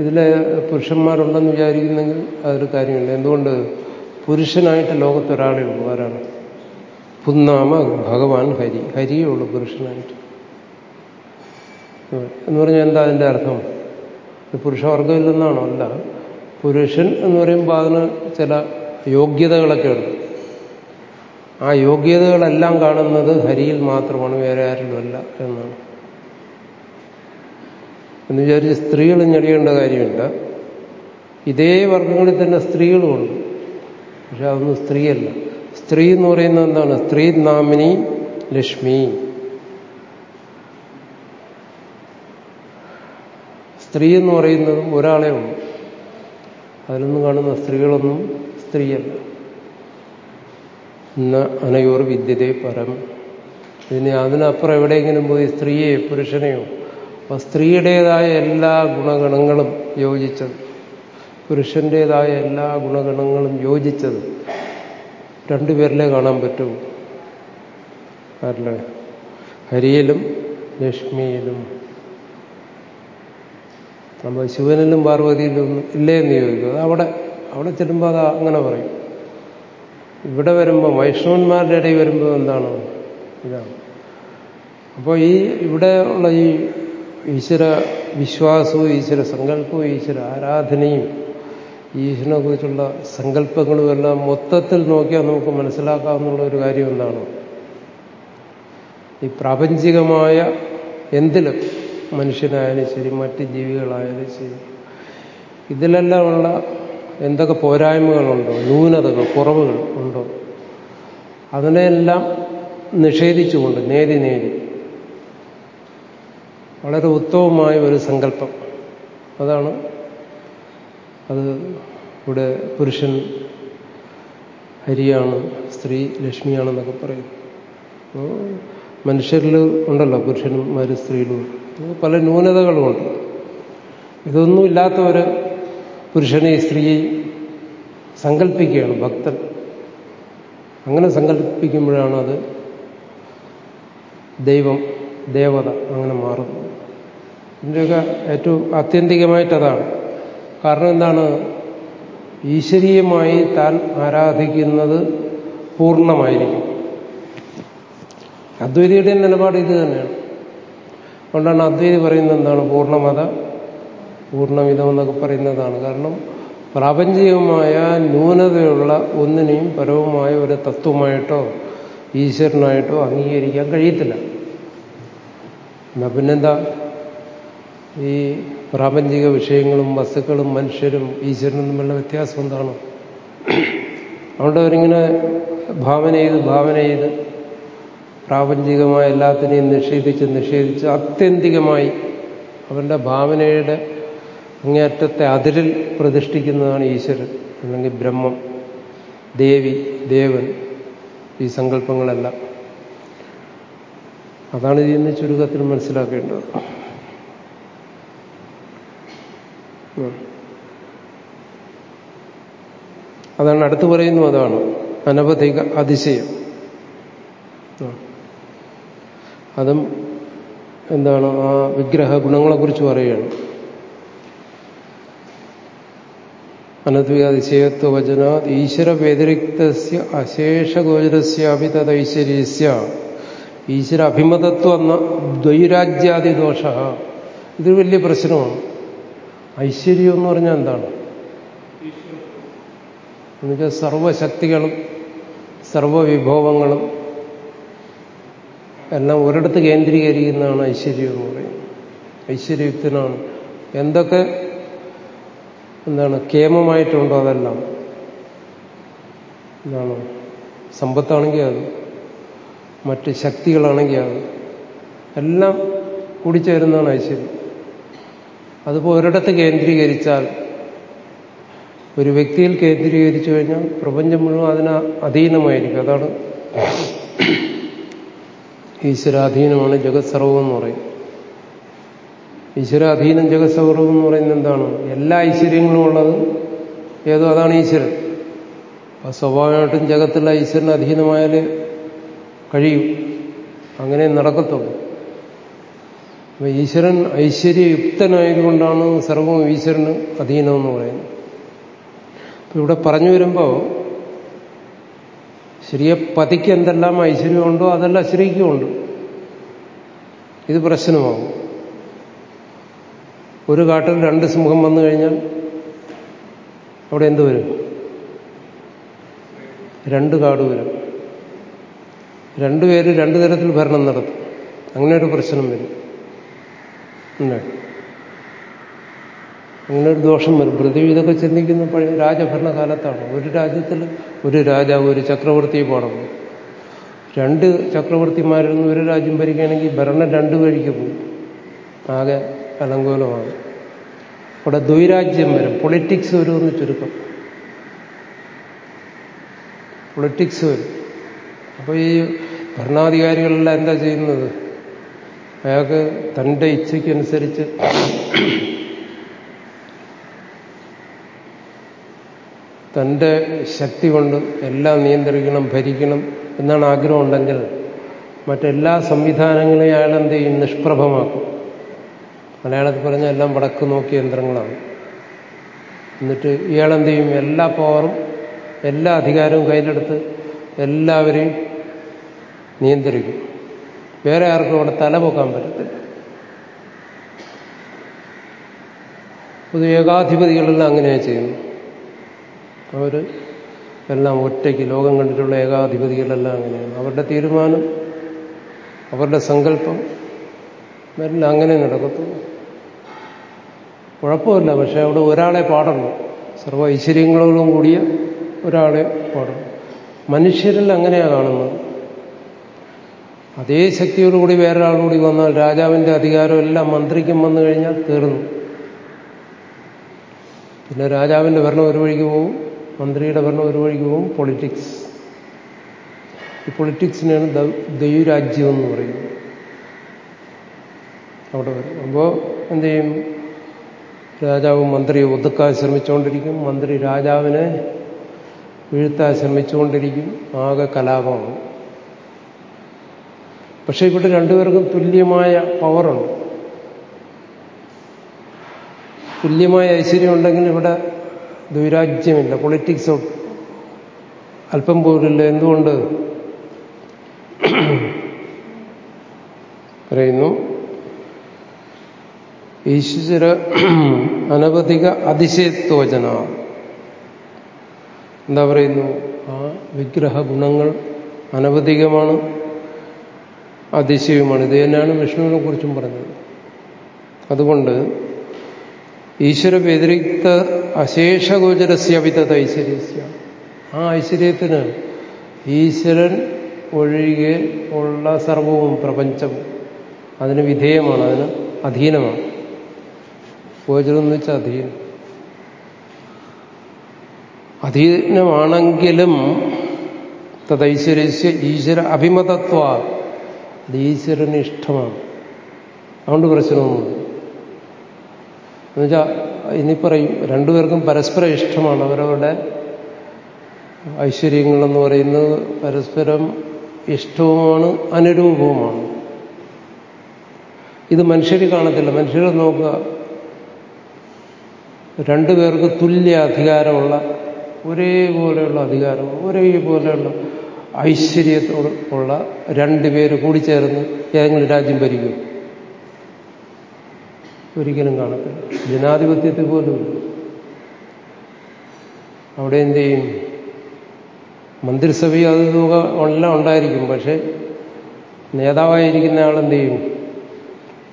ഇതിലെ പുരുഷന്മാരുണ്ടെന്ന് വിചാരിക്കുന്നെങ്കിൽ അതൊരു കാര്യമില്ല. എന്തുകൊണ്ട്? പുരുഷനായിട്ട് ലോകത്തൊരാളേ ഉള്ളൂ ആരാണ് പുന്നാമ ഭഗവാൻ ഹരി. ഹരിയേ ഉള്ളൂ പുരുഷനായിട്ട്. എന്ന് പറഞ്ഞാൽ എന്താ അതിന്റെ അർത്ഥം? പുരുഷവർഗമില്ലെന്നാണോ അല്ല. പുരുഷൻ എന്ന് പറയുമ്പോൾ അതിന് ചില യോഗ്യതകളൊക്കെ ഉണ്ട്. ആ യോഗ്യതകളെല്ലാം കാണുന്നത് ഹരിയിൽ മാത്രമാണ് വേറെ ആരിലുമല്ല എന്നാണ്. എന്ന് വിചാരിച്ച് സ്ത്രീകൾ ഞെടിയേണ്ട കാര്യമില്ല. ഇതേ വർഗങ്ങളിൽ തന്നെ സ്ത്രീകളുമുണ്ട് പക്ഷെ അതൊന്നും സ്ത്രീയല്ല. സ്ത്രീ എന്ന് പറയുന്നത് എന്താണ്? സ്ത്രീ നാമിനി ലക്ഷ്മി. സ്ത്രീ എന്ന് പറയുന്നതും ഒരാളെ ഉള്ളൂ. അതിലൊന്നും കാണുന്ന സ്ത്രീകളൊന്നും സ്ത്രീയല്ല. ഇന്ന് അനയോർ വിദ്യതേ പരം. ഇതിന് അതിനപ്പുറം എവിടെയെങ്കിലും പോയി സ്ത്രീയെ പുരുഷനെയോ? അപ്പൊ സ്ത്രീയുടേതായ എല്ലാ ഗുണഗണങ്ങളും യോജിച്ചത്. പുരുഷന്റേതായ എല്ലാ ഗുണഗണങ്ങളും യോജിച്ചത് രണ്ടുപേരിലേ കാണാൻ പറ്റൂ. അല്ലേ ഹരിയിലും ലക്ഷ്മിയിലും നമ്മൾ ശിവനിലും പാർവതിയിലും ഇല്ലേ എന്ന് ചോദിക്കും. അവിടെ അവിടെ ചെല്ലുമ്പോൾ അത് അങ്ങനെ പറയും. ഇവിടെ വരുമ്പോൾ വൈഷ്ണവന്മാരുടെ ഇടയിൽ വരുമ്പോൾ എന്താണ്? ഇതാണ്. അപ്പോൾ ഈ ഇവിടെ ഉള്ള ഈ ഈശ്വര വിശ്വാസവും ഈശ്വര സങ്കല്പവും ഈശ്വര ആരാധനയും ഈശ്വരനെ കുറിച്ചുള്ള സങ്കല്പങ്ങളും എല്ലാം മൊത്തത്തിൽ നോക്കിയാൽ നമുക്ക് മനസ്സിലാക്കാവുന്ന ഒരു കാര്യം എന്താണ്? ഈ പ്രാപഞ്ചികമായ എന്തിലും മനുഷ്യനായാലും ശരി മറ്റ് ജീവികളായാലും ശരി. ഇതിലെല്ലാമുള്ള എന്തൊക്കെ പോരായ്മകളുണ്ടോ ന്യൂനതകൾ കുറവുകൾ ഉണ്ടോ? അതിനെയെല്ലാം നിഷേധിച്ചുകൊണ്ട് നേരി നേരി വളരെ ഉത്തമമായ ഒരു സങ്കല്പം. അതാണ് അത് ഇവിടെ പുരുഷൻ ഹരിയാണ് സ്ത്രീ ലക്ഷ്മിയാണെന്നൊക്കെ പറയും. മനുഷ്യരിൽ ഉണ്ടല്ലോ പുരുഷന്മാർ സ്ത്രീകളും പല ന്യൂനതകളുമുണ്ട്. ഇതൊന്നും ഇല്ലാത്ത ഒരു പുരുഷനെ സ്ത്രീയെ സങ്കല്പിക്കുകയാണ് ഭക്തൻ. അങ്ങനെ സങ്കല്പിക്കുമ്പോഴാണ് അത് ദൈവം ദേവത അങ്ങനെ മാറുന്നത്. ഇതിന്റെയൊക്കെ ഏറ്റവും ആത്യന്തികമായിട്ടതാണ്. കാരണം എന്താണ്? ഈശ്വരീയമായി താൻ ആരാധിക്കുന്നത് പൂർണമായിരിക്കും. അദ്വൈതിയുടെ നിലപാട് ഇത് തന്നെയാണ്. അതുകൊണ്ടാണ് അദ്വൈതി പറയുന്നത് എന്താണ്? പൂർണമത പൂർണമിതം എന്നൊക്കെ പറയുന്നതാണ്. കാരണം പ്രാപഞ്ചികമായ ന്യൂനതയുള്ള ഒന്നിനെയും പരവുമായ ഒരു തത്വമായിട്ടോ ഈശ്വരനായിട്ടോ അംഗീകരിക്കാൻ കഴിയത്തില്ല. എന്നാ പിന്നെന്താ? ഈ പ്രാപഞ്ചിക വിഷയങ്ങളും വസ്തുക്കളും മനുഷ്യരും ഈശ്വരനും തമ്മിലുള്ള വ്യത്യാസം എന്താണ്? അതുകൊണ്ട് അവരിങ്ങനെ ഭാവന ചെയ്ത് ഭാവന ചെയ്ത് പ്രാപഞ്ചികമായ എല്ലാത്തിനെയും നിഷേധിച്ച് നിഷേധിച്ച് ആത്യന്തികമായി അവരുടെ ഭാവനയുടെ അങ്ങേയറ്റത്തെ അതിരിൽ പ്രതിഷ്ഠിക്കുന്നതാണ് ഈശ്വരൻ അല്ലെങ്കിൽ ബ്രഹ്മം ദേവി ദേവൻ ഈ സങ്കല്പങ്ങളെല്ലാം. അതാണ് ഇതിന് ചുരുക്കത്തിൽ മനസ്സിലാക്കേണ്ടത്. അതാണ് അടുത്ത് പറയുന്നു അതാണ് അനവധിക അതിശയം. അതും എന്താണ് ആ വിഗ്രഹ ഗുണങ്ങളെക്കുറിച്ച് പറയുകയാണ്. വചന ഈശ്വര വ്യതിരിക്ത അശേഷഗോചരസ്യാപി തദൈശ്വര്യസ്യ. ഈശ്വര അഭിമതത്വം എന്ന ദ്വൈരാജ്യാദി ദോഷ ഇത് വലിയ പ്രശ്നമാണ്. ഐശ്വര്യം എന്ന് പറഞ്ഞാൽ എന്താണ്? എന്നുവെച്ചാൽ സർവശക്തികളും സർവവിഭവങ്ങളും എല്ലാം ഒരിടത്ത് കേന്ദ്രീകരിക്കുന്നതാണ് ഐശ്വര്യം എന്ന് പറയുന്നത്. ഐശ്വര്യയുക്തനാണ് എന്തൊക്കെ എന്താണ് കേമമായിട്ടുണ്ടോ അതെല്ലാം? എന്താണ്? സമ്പത്താണെങ്കിൽ അത്. മറ്റ് ശക്തികളാണെങ്കിൽ അത്. എല്ലാം കൂടിച്ചേരുന്നതാണ് ഐശ്വര്യം. അതിപ്പോൾ ഒരിടത്ത് കേന്ദ്രീകരിച്ചാൽ ഒരു വ്യക്തിയിൽ കേന്ദ്രീകരിച്ചു കഴിഞ്ഞാൽ പ്രപഞ്ചം മുഴുവൻ അതിന് അധീനമായിരിക്കും. അതാണ് ഈശ്വരാധീനമാണ് ജഗത് സർവം എന്ന് പറയും. ഈശ്വരാധീനം ജഗത് സർവം എന്ന് പറയുന്നത് എന്താണ്? എല്ലാ ഐശ്വര്യങ്ങളും ഉള്ളത് ഏതോ അതാണ് ഈശ്വരൻ. അപ്പൊ സ്വാഭാവികമായിട്ടും ജഗത്തുള്ള ഈശ്വരന് അധീനമായാലേ കഴിയും. അങ്ങനെ നടക്കത്തുള്ളൂ. അപ്പൊ ഈശ്വരൻ ഐശ്വര്യയുക്തനായതുകൊണ്ടാണ് സർവം ഈശ്വരന് അധീനമെന്ന് പറയുന്നത്. ഇവിടെ പറഞ്ഞു വരുമ്പോൾ ശ്രീയെ പതിക്ക് എന്തെല്ലാം ഐശ്വര്യമുണ്ടോ അതെല്ലാം ശ്രീക്കുമുണ്ട് ഇത് പ്രശ്നമാകും ഒരു കാട്ടിൽ രണ്ട് സിംഹം വന്നു കഴിഞ്ഞാൽ അവിടെ എന്ത് വരും? രണ്ട് കാട് വരും. രണ്ടുപേര് രണ്ടു തരത്തിൽ ഭരണം നടത്തും. അങ്ങനെ ഒരു പ്രശ്നം വരും. അല്ലേ അങ്ങനെ ഒരു ദോഷം വരും. പൃഥ്വി ഇതൊക്കെ ചിന്തിക്കുന്ന പഴയ രാജഭരണകാലത്താണ്. ഒരു രാജ്യത്തിൽ ഒരു രാജാവ് ഒരു ചക്രവർത്തിയെ പാടുന്നു രണ്ട് ചക്രവർത്തിമാരിൽ നിന്ന് ഒരു രാജ്യം ഭരിക്കുകയാണെങ്കിൽ ഭരണം രണ്ട് വഴിക്ക് പോകും ആകെ അലങ്കോലമാണ്. അവിടെ ദ്വൈരാജ്യം വരും. പൊളിറ്റിക്സ് വരുമെന്ന് ചുരുക്കം. പൊളിറ്റിക്സ് വരും. അപ്പോൾ ഈ ഭരണാധികാരികളെല്ലാം എന്താ ചെയ്യുന്നത്? അയാൾക്ക് തന്റെ ഇച്ഛയ്ക്കനുസരിച്ച് തന്റെ ശക്തി കൊണ്ട് എല്ലാം നിയന്ത്രിക്കണം ഭരിക്കണം എന്നാണ് ആഗ്രഹമുണ്ടെങ്കിൽ മറ്റെല്ലാ സംവിധാനങ്ങളെയും അയാൾ എന്ത് ചെയ്യും? നിഷ്പ്രഭമാക്കും. മലയാളത്തിൽ പറഞ്ഞാൽ എല്ലാം വടക്ക് നോക്കിയ യന്ത്രങ്ങളാണ്. എന്നിട്ട് ഇയാളെന്ത് ചെയ്യും? എല്ലാ പവറും എല്ലാ അധികാരവും കയ്യിലെടുത്ത് എല്ലാവരെയും നിയന്ത്രിക്കും. വേറെ ആർക്കും അവിടെ തല പോക്കാൻ പറ്റത്തില്ല. പൊതു ഏകാധിപതികളെല്ലാം അങ്ങനെയാണ് ചെയ്യുന്നു അവർ എല്ലാം ഒറ്റയ്ക്ക് ലോകം കണ്ടിട്ടുള്ള ഏകാധിപതികളെല്ലാം അങ്ങനെയാണ്. അവരുടെ തീരുമാനം അവരുടെ സങ്കല്പം എല്ലാം അങ്ങനെ നടക്കത്തുള്ളൂ. കുഴപ്പമില്ല പക്ഷേ അവിടെ ഒരാളെ പാടുള്ളൂ സർവ ഐശ്വര്യങ്ങളോടും കൂടിയ ഒരാളെ പാടുള്ളൂ മനുഷ്യരിൽ അങ്ങനെയാണ് കാണുന്നത്. അതേ ശക്തിയോടുകൂടി വേറൊരാളുകൂടി വന്നാൽ രാജാവിന്റെ അധികാരം എല്ലാം മന്ത്രിക്കും വന്നു കഴിഞ്ഞാൽ തീർന്നു. പിന്നെ രാജാവിന്റെ ഭരണം ഒരു വഴിക്ക് പോകും. മന്ത്രിയുടെ ഭരണം ഒരു വഴിക്ക് പോകും പൊളിറ്റിക്സ് ഈ പൊളിറ്റിക്സിനെയാണ് ദൈവരാജ്യം എന്ന് പറയുന്നത്. അവിടെ വരും. അപ്പോൾ എന്ത് ചെയ്യും? രാജാവ് മന്ത്രിയെ ഒതുക്കാൻ ശ്രമിച്ചുകൊണ്ടിരിക്കും. മന്ത്രി രാജാവിനെ വീഴ്ത്താൻ ശ്രമിച്ചുകൊണ്ടിരിക്കും. ആകെ കലാപമാണ്. പക്ഷെ ഇവിടെ രണ്ടുപേർക്കും തുല്യമായ പവറുണ്ട് തുല്യമായ ഐശ്വര്യം ഉണ്ടെങ്കിൽ ഇവിടെ ദുരാജ്യമില്ല പൊളിറ്റിക്സ് അല്പം പോലില്ല എന്തുകൊണ്ട്? പറയുന്നു. ഈശ്വര അനവധിക അതിശയത്വചന. എന്താ പറയുന്നു? ആ വിഗ്രഹ ഗുണങ്ങൾ അനവധികമാണ്. അതിശയവുമാണ്. ഇത് തന്നെയാണ് വിഷ്ണുവിനെ കുറിച്ചും പറഞ്ഞത്. അതുകൊണ്ട് ഈശ്വര വ്യതിരിക്ത അശേഷഗോചരസ്യ വിധത ഐശ്വര്യസ്യ. ആ ഐശ്വര്യത്തിന് ഈശ്വരൻ ഒഴികെ ഉള്ള സർവവും പ്രപഞ്ചവും അതിന് വിധേയമാണ് അതിന് അധീനമാണ്. ഗോചരം എന്ന് വെച്ചാൽ അധീനം. അധീനമാണെങ്കിലും തദൈശ്വര്യസ്യ ഈശ്വര അഭിമതത്വ. അത് ഈശ്വരന് ഇഷ്ടമാണ് അതുകൊണ്ട് പ്രശ്നമൊന്നുമില്ല എന്നുവെച്ചാൽ ഇനി പറയും രണ്ടുപേർക്കും പരസ്പരം ഇഷ്ടമാണ്. അവരവരുടെ ഐശ്വര്യങ്ങളെന്ന് പറയുന്നത് പരസ്പരം ഇഷ്ടവുമാണ് അനുരൂപവുമാണ്. ഇത് മനുഷ്യർ കാണത്തില്ല. മനുഷ്യർ നോക്കുക. രണ്ടുപേർക്ക് തുല്യ അധികാരമുള്ള ഒരേപോലെയുള്ള അധികാരം ഒരേപോലെയുള്ള ഐശ്വര്യത്തോടുള്ള രണ്ടുപേര് കൂടിച്ചേർന്ന് ഏതെങ്കിലും രാജ്യം ഭരിക്കും. ഒരിക്കലും കാണത്തില്ല. ജനാധിപത്യത്തിൽ പോലും അവിടെ എന്ത് ചെയ്യും? മന്ത്രിസഭയും അത് തുക എല്ലാം ഉണ്ടായിരിക്കും. പക്ഷെ നേതാവായിരിക്കുന്ന ആളെന്ത് ചെയ്യും?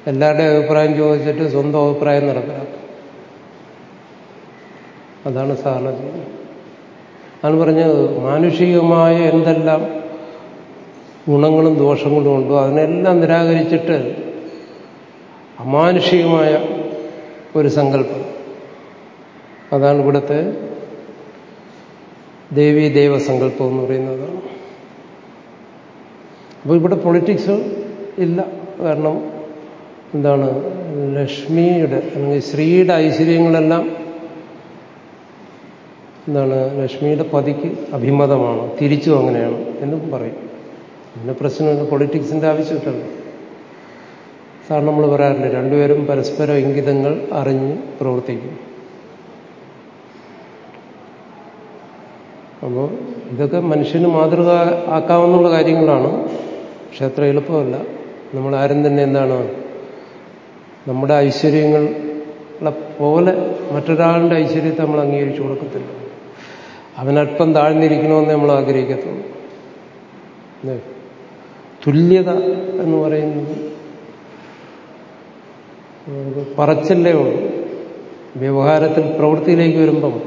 എല്ലാവരുടെയും അഭിപ്രായം ചോദിച്ചിട്ട് സ്വന്തം അഭിപ്രായം നടപ്പിലാക്കും. അതാണ് സാധാരണ ചെയ്യുന്നത് അതാണ് പറഞ്ഞത്. മാനുഷികമായ എന്തെല്ലാം ഗുണങ്ങളും ദോഷങ്ങളും ഉണ്ടോ? അതിനെല്ലാം നിരാകരിച്ചിട്ട് അമാനുഷികമായ ഒരു സങ്കല്പം. അതാണ് ഇവിടുത്തെ ദേവീ ദേവസങ്കല്പം എന്ന് പറയുന്നത്. അപ്പോൾ ഇവിടെ പൊളിറ്റിക്സ് ഇല്ല. കാരണം എന്താണ്? ലക്ഷ്മിയുടെ അല്ലെങ്കിൽ ശ്രീയുടെ ഐശ്വര്യങ്ങളെല്ലാം എന്താണ്? ലക്ഷ്മിയുടെ പതിക്ക് അഭിമതമാണ്. തിരിച്ചു അങ്ങനെയാണ് എന്നും പറയും. പിന്നെ പ്രശ്നമില്ല. പൊളിറ്റിക്സിന്റെ ആവശ്യമില്ലല്ലോ. സാർ നമ്മൾ പറയാറില്ല രണ്ടുപേരും പരസ്പര ഇംഗിതങ്ങൾ അറിഞ്ഞ് പ്രവർത്തിക്കും. അപ്പോൾ ഇതൊക്കെ മനുഷ്യന് മാതൃക ആക്കാവുന്ന കാര്യങ്ങളാണ്. പക്ഷെ അത്ര എളുപ്പമല്ല. നമ്മൾ ആരും തന്നെ എന്താണ് നമ്മുടെ ഐശ്വര്യങ്ങളെ പോലെ മറ്റൊരാളുടെ ഐശ്വര്യത്തെ നമ്മൾ അംഗീകരിച്ചു കൊടുക്കത്തില്ല. അവനല്പം താഴ്ന്നിരിക്കണമെന്ന് നമ്മൾ ആഗ്രഹിക്കത്തുള്ളൂ. തുല്യത എന്ന് പറയുന്നത് പറച്ചല്ലേ ഉള്ളൂ. വ്യവഹാരത്തിൽ പ്രവൃത്തിയിലേക്ക് വരുമ്പം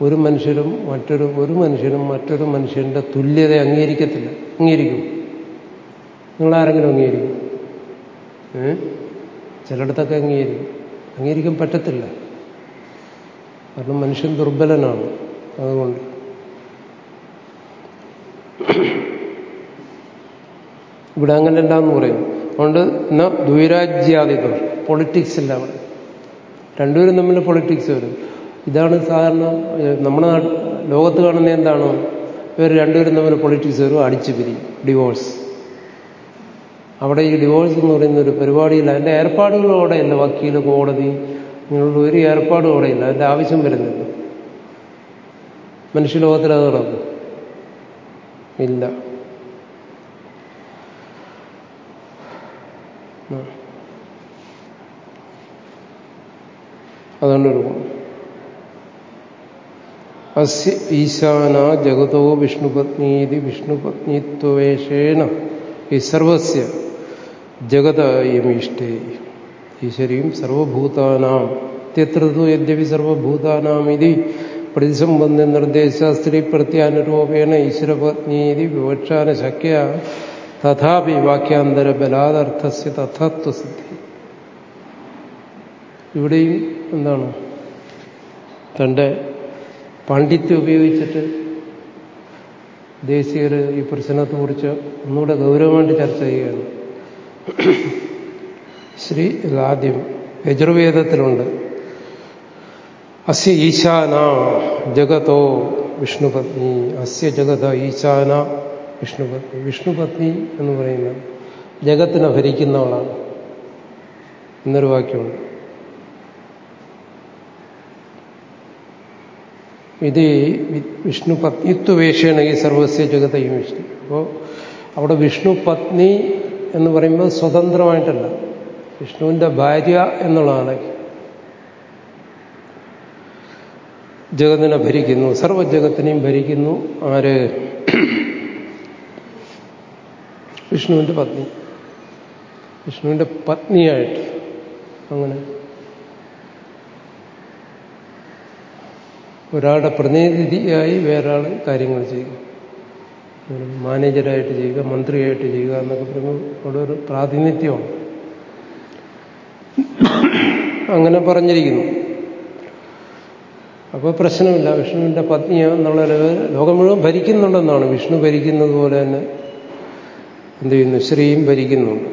ഒരു മനുഷ്യരും മറ്റൊരു ഒരു മനുഷ്യനും മറ്റൊരു മനുഷ്യന്റെ തുല്യത അംഗീകരിക്കത്തില്ല. അംഗീകരിക്കും. നിങ്ങൾ ആരെങ്കിലും അംഗീകരിക്കും? ചിലയിടത്തൊക്കെ അംഗീകരിക്കും. അംഗീകരിക്കാൻ പറ്റത്തില്ല. കാരണം മനുഷ്യൻ ദുർബലനാണ്. അതുകൊണ്ട്. ഇവിടെ അങ്ങനെയല്ല എന്ന് പറയും അതുകൊണ്ട് എന്നാ പൊളിറ്റിക്സ് ഇല്ല അവിടെ. രണ്ടുപേരും തമ്മിൽ പൊളിറ്റിക്സ് വരും. ഇതാണ് സാധാരണ നമ്മുടെ ലോകത്ത് കാണുന്ന എന്താണ് ഇവർ രണ്ടുപേരും തമ്മിൽ പൊളിറ്റിക്സ് വരും അടിച്ചു പിരി ഡിവോഴ്സ് അവിടെ ഈ ഡിവോഴ്സ് എന്ന് പറയുന്ന ഒരു പരിപാടിയില്ല. അതിന്റെ ഏർപ്പാടുകൾ അവിടെയില്ല. വക്കീൽ കോടതി ഇങ്ങനെയുള്ള ഒരു ഏർപ്പാടും അവിടെയില്ല. അതിന്റെ ആവശ്യം വരുന്നില്ല. മനുഷ്യലോകത്തിൽ അത് നടക്കും. ഇല്ല. അതുകൊണ്ടൊരു ഗുണം അസ്യ ഈശാന ജഗതോ വിഷ്ണുപത്നീതി വിഷ്ണുപത്നിത്വേഷേണ ഈ സർവസ്യ ജഗത യമീഷ്ടേ ഈശ്വരീം സർവഭൂതാനാം. ഇത്യത്രതു യദ്യപി സർവഭൂതാനാം ഇതി പ്രതിസംബന്ധ നിർദ്ദേശ സ്ത്രീ പ്രത്യാനുരൂപേണ ഈശ്വരപത്നീതി വിവക്ഷാന ശക്യ തഥാപി വാക്യാന്തര ബലാദർത്ഥസ്യ തഥത്വസിദ്ധി ഇവിടെയും എന്താണ്? തന്റെ പാണ്ഡിത്യം ഉപയോഗിച്ചിട്ട് ദേശീയർ ഈ പ്രശ്നത്തെക്കുറിച്ച് ഒന്നുകൂടെ ഗൗരവമായിട്ട് ചർച്ച ചെയ്യുകയാണ്. ശ്രീ ആദ്യം യജുർവേദത്തിലുണ്ട്. അസ്യ ഈശാന ജഗതോ വിഷ്ണുപത്നി അസ്യ ജഗത ഈശാന വിഷ്ണുപത്നി. വിഷ്ണുപത്നി എന്ന് പറയുന്നത് ജഗത്തിനെ ഭരിക്കുന്നവളാണ് എന്നൊരു വാക്യമുണ്ട്. ഇത് വിഷ്ണു പത്നിത്വവേഷേണ ഈ സർവസ്യ ജഗതയും വിഷ്ണു അപ്പോൾ അവിടെ വിഷ്ണു പത്നി എന്ന് പറയുമ്പോൾ സ്വതന്ത്രമായിട്ടല്ല. വിഷ്ണുവിന്റെ ഭാര്യ എന്നുള്ളതാണ്. ജഗത്തിനെ ഭരിക്കുന്നു. സർവജഗത്തിനെയും ഭരിക്കുന്നു ആര്? വിഷ്ണുവിന്റെ പത്നി. വിഷ്ണുവിന്റെ പത്നിയായിട്ട്. അങ്ങനെ. ഒരാളുടെ പ്രതിനിധിയായി വേറൊരാൾ കാര്യങ്ങൾ ചെയ്യുക. മാനേജരായിട്ട് ചെയ്യുക മന്ത്രിയായിട്ട് ചെയ്യുക എന്നൊക്കെ പറയുമ്പോൾ അവിടെ ഒരു പ്രാതിനിധ്യമാണ്. അങ്ങനെ പറഞ്ഞിരിക്കുന്നു. അപ്പോൾ പ്രശ്നമില്ല. വിഷ്ണുവിന്റെ പത്നി എന്നുള്ള ലോകം മുഴുവൻ ഭരിക്കുന്നുണ്ടെന്നാണ്. വിഷ്ണു ഭരിക്കുന്നത് പോലെ തന്നെ എന്ത് ചെയ്യുന്നു? ശ്രീയും ഭരിക്കുന്നുണ്ട്.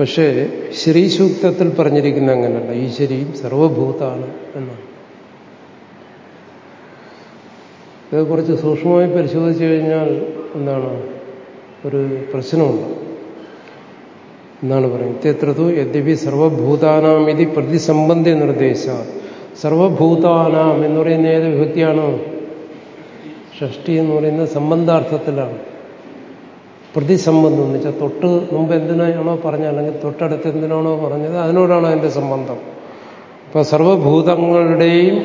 പക്ഷേ ശ്രീ സൂക്തത്തിൽ പറഞ്ഞിരിക്കുന്ന അങ്ങനെയല്ല ഈശ്വരിയും സർവഭൂതാണ് എന്നാണ്. ഇതേക്കുറിച്ച് സൂക്ഷ്മമായി പരിശോധിച്ചു കഴിഞ്ഞാൽ എന്താണ് ഒരു പ്രശ്നമുണ്ട്. എന്നാണ് പറയുന്നത്? ഇത്യത്രതു യദ്യപി സർവഭൂതാനാം ഇതി പ്രതിസംബന്ധി നിർദ്ദേശ. സർവഭൂതാനാം എന്ന് പറയുന്ന ഏത് വിഭക്തിയാണ്? ഷഷ്ടി എന്ന് പറയുന്നത് സംബന്ധാർത്ഥത്തിലാണ്. പ്രതിസംബന്ധം എന്ന് വെച്ചാൽ തൊട്ട് മുമ്പ് എന്തിനാണോ പറഞ്ഞത്? അല്ലെങ്കിൽ തൊട്ടടുത്ത് എന്തിനാണോ പറഞ്ഞത്? അതിനോടാണ് അതിന്റെ സംബന്ധം. അപ്പൊ സർവഭൂതങ്ങളുടെയും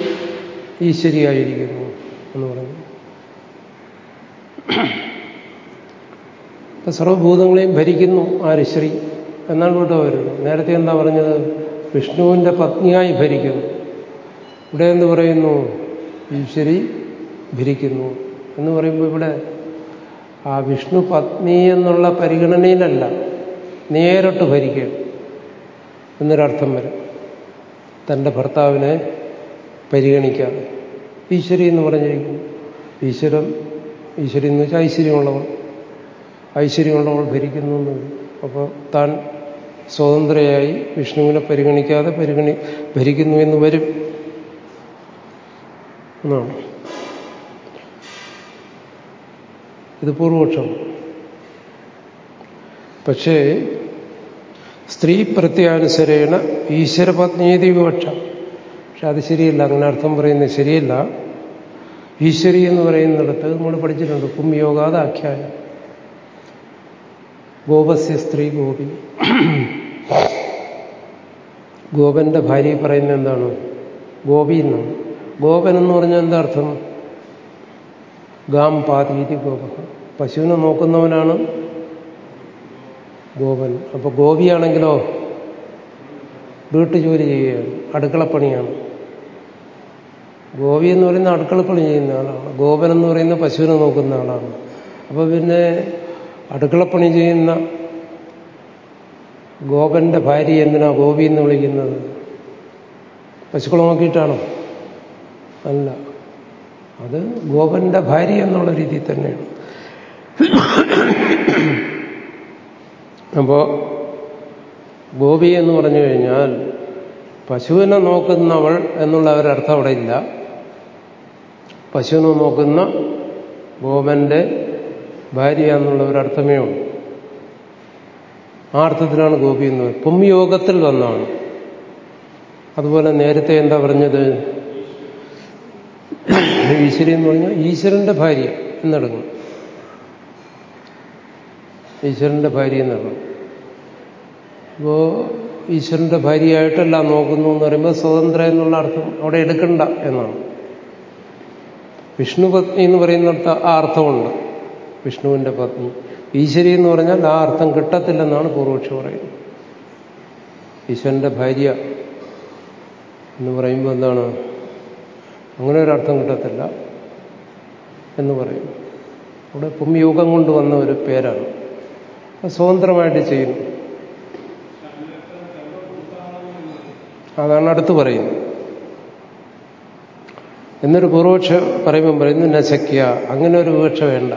ഈശ്വരിയായിരിക്കുന്നു എന്ന് പറഞ്ഞു ഇപ്പൊ സർവഭൂതങ്ങളെയും ഭരിക്കുന്നു ആര്? ശ്രീ. എന്നാണ് ഇവിടെ വരുന്നത്. നേരത്തെ എന്താ പറഞ്ഞത്? വിഷ്ണുവിന്റെ പത്നിയായി ഭരിക്കുന്നു. ഇവിടെ എന്ത് പറയുന്നു? ഈശ്വരി ഭരിക്കുന്നു. എന്ന് പറയുമ്പോൾ ഇവിടെ ആ വിഷ്ണു പത്നി എന്നുള്ള പരിഗണനയിലല്ല നേരിട്ട് ഭരിക്കുക എന്നൊരർത്ഥം വരും. തന്റെ ഭർത്താവിനെ പരിഗണിക്കാതെ. ഈശ്വരി എന്ന് പറഞ്ഞിരിക്കുന്നു. ഈശ്വരൻ ഈശ്വരി എന്ന് വെച്ചാൽ ഐശ്വര്യമുള്ളവൾ. ഐശ്വര്യമുള്ളവൾ ഭരിക്കുന്നു അപ്പോൾ താൻ സ്വതന്ത്രയായി വിഷ്ണുവിനെ പരിഗണിക്കാതെ പരിഗണി ഭരിക്കുന്നു എന്ന് വരും. എന്നാണ്. ഇത് പൂർവപക്ഷം. പക്ഷേ സ്ത്രീ പ്രത്യാനുസരേണ ഈശ്വരപത്നീതി വിവക്ഷ. പക്ഷെ അത് ശരിയല്ല. അങ്ങനെ അർത്ഥം പറയുന്നത് ശരിയല്ല. ഈശ്വരി എന്ന് പറയുന്നിടത്ത് നമ്മൾ പഠിച്ചിട്ടുണ്ട് കുംയോഗാത് ആഖ്യാനം ഗോപസ്യ സ്ത്രീ ഗോപി. ഗോപന്റെ ഭാര്യ പറയുന്ന എന്താണ്? ഗോപി എന്നാണ്. ഗോപൻ എന്ന് പറഞ്ഞാൽ എന്താ അർത്ഥം? ഗാം പാതീതി ഗോപ. പശുവിനെ നോക്കുന്നവനാണ് ഗോപൻ. അപ്പൊ ഗോപിയാണെങ്കിലോ വീട്ടുജോലി ചെയ്യുകയാണ് അടുക്കളപ്പണിയാണ്. ഗോപി എന്ന് പറയുന്ന അടുക്കളപ്പണി ചെയ്യുന്ന ആളാണ്. ഗോപൻ എന്ന് പറയുന്ന പശുവിനെ നോക്കുന്ന ആളാണ്. അപ്പൊ പിന്നെ അടുക്കളപ്പണി ചെയ്യുന്ന ഗോപന്റെ ഭാര്യ എന്തിനാ ഗോപി എന്ന് വിളിക്കുന്നത്? പശുക്കളെ നോക്കിയിട്ടാണോ? അല്ല. അത് ഗോപന്റെ ഭാര്യ എന്നുള്ള രീതിയിൽ തന്നെയാണ്. അപ്പോ ഗോപി എന്ന് പറഞ്ഞു കഴിഞ്ഞാൽ പശുവിനെ നോക്കുന്നവൾ എന്നുള്ള ഒരർത്ഥം അവിടെ ഇല്ല. പശുവിനെ നോക്കുന്ന ഗോപന്റെ ഭാര്യ എന്നുള്ള അർത്ഥമേ ഉള്ളൂ. ആ അർത്ഥത്തിലാണ് ഗോപി എന്ന് പുംയോഗത്തിൽ വന്നാണ്. അതുപോലെ നേരത്തെ എന്താ പറഞ്ഞത്? ഈശ്വരി എന്ന് പറഞ്ഞാൽ ഈശ്വരന്റെ ഭാര്യ എന്നിടങ്ങും. ഈശ്വരന്റെ ഭാര്യ എന്നെടുക്കും അപ്പോ ഈശ്വരന്റെ ഭാര്യയായിട്ടല്ല നോക്കുന്നു എന്ന് പറയുമ്പോൾ സ്വതന്ത്ര എന്നുള്ള അർത്ഥം അവിടെ എടുക്കണ്ട എന്നാണ്. വിഷ്ണു പത്നി എന്ന് പറയുന്നിടത്ത് ആ അർത്ഥമുണ്ട്. വിഷ്ണുവിന്റെ പത്നി ഈശ്വരി എന്ന് പറഞ്ഞാൽ ആ അർത്ഥം കിട്ടത്തില്ലെന്നാണ് പൂർവക്ഷി പറയുന്നത്. ഈശ്വരന്റെ ഭാര്യ എന്ന് പറയുമ്പോൾ എന്താണ്? അങ്ങനെ ഒരു അർത്ഥം കിട്ടത്തില്ല എന്ന് പറയും. അവിടെ പുംയോഗം കൊണ്ട് വന്ന ഒരു പേരാണ്. സ്വതന്ത്രമായിട്ട് ചെയ്യുന്നു. അതാണ് അടുത്ത് പറയുന്നത്. എന്നൊരു പൂർവക്ഷ പറയുമ്പം പറയുന്നു നശക്യ അങ്ങനെ ഒരു വിവക്ഷ വേണ്ട.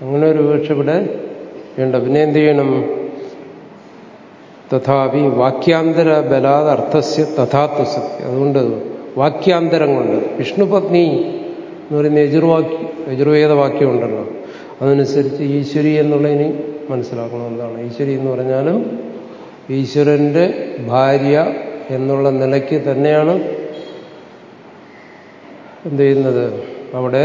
അങ്ങനെ ഒരു വിവക്ഷ ഇവിടെ വേണ്ട. പിന്നെ എന്ത് ചെയ്യണം? തഥാപി വാക്യാന്തര ബലാത് അർത്ഥസ്യ തഥാത്വ സത്യം അതുകൊണ്ട് വാക്യാന്തരം കൊണ്ട് വിഷ്ണുപത്നി എന്ന് പറയുന്ന യജുർവാക്യ യജുർവേദ വാക്യമുണ്ടല്ലോ അതനുസരിച്ച് ഈശ്വരി എന്നുള്ളതിന് മനസ്സിലാക്കണം എന്താണ് ഈശ്വരി എന്ന് പറഞ്ഞാലും ഈശ്വരന്റെ ഭാര്യ എന്നുള്ള നിലയ്ക്ക് തന്നെയാണ് എന്ത് ചെയ്യുന്നത് അവിടെ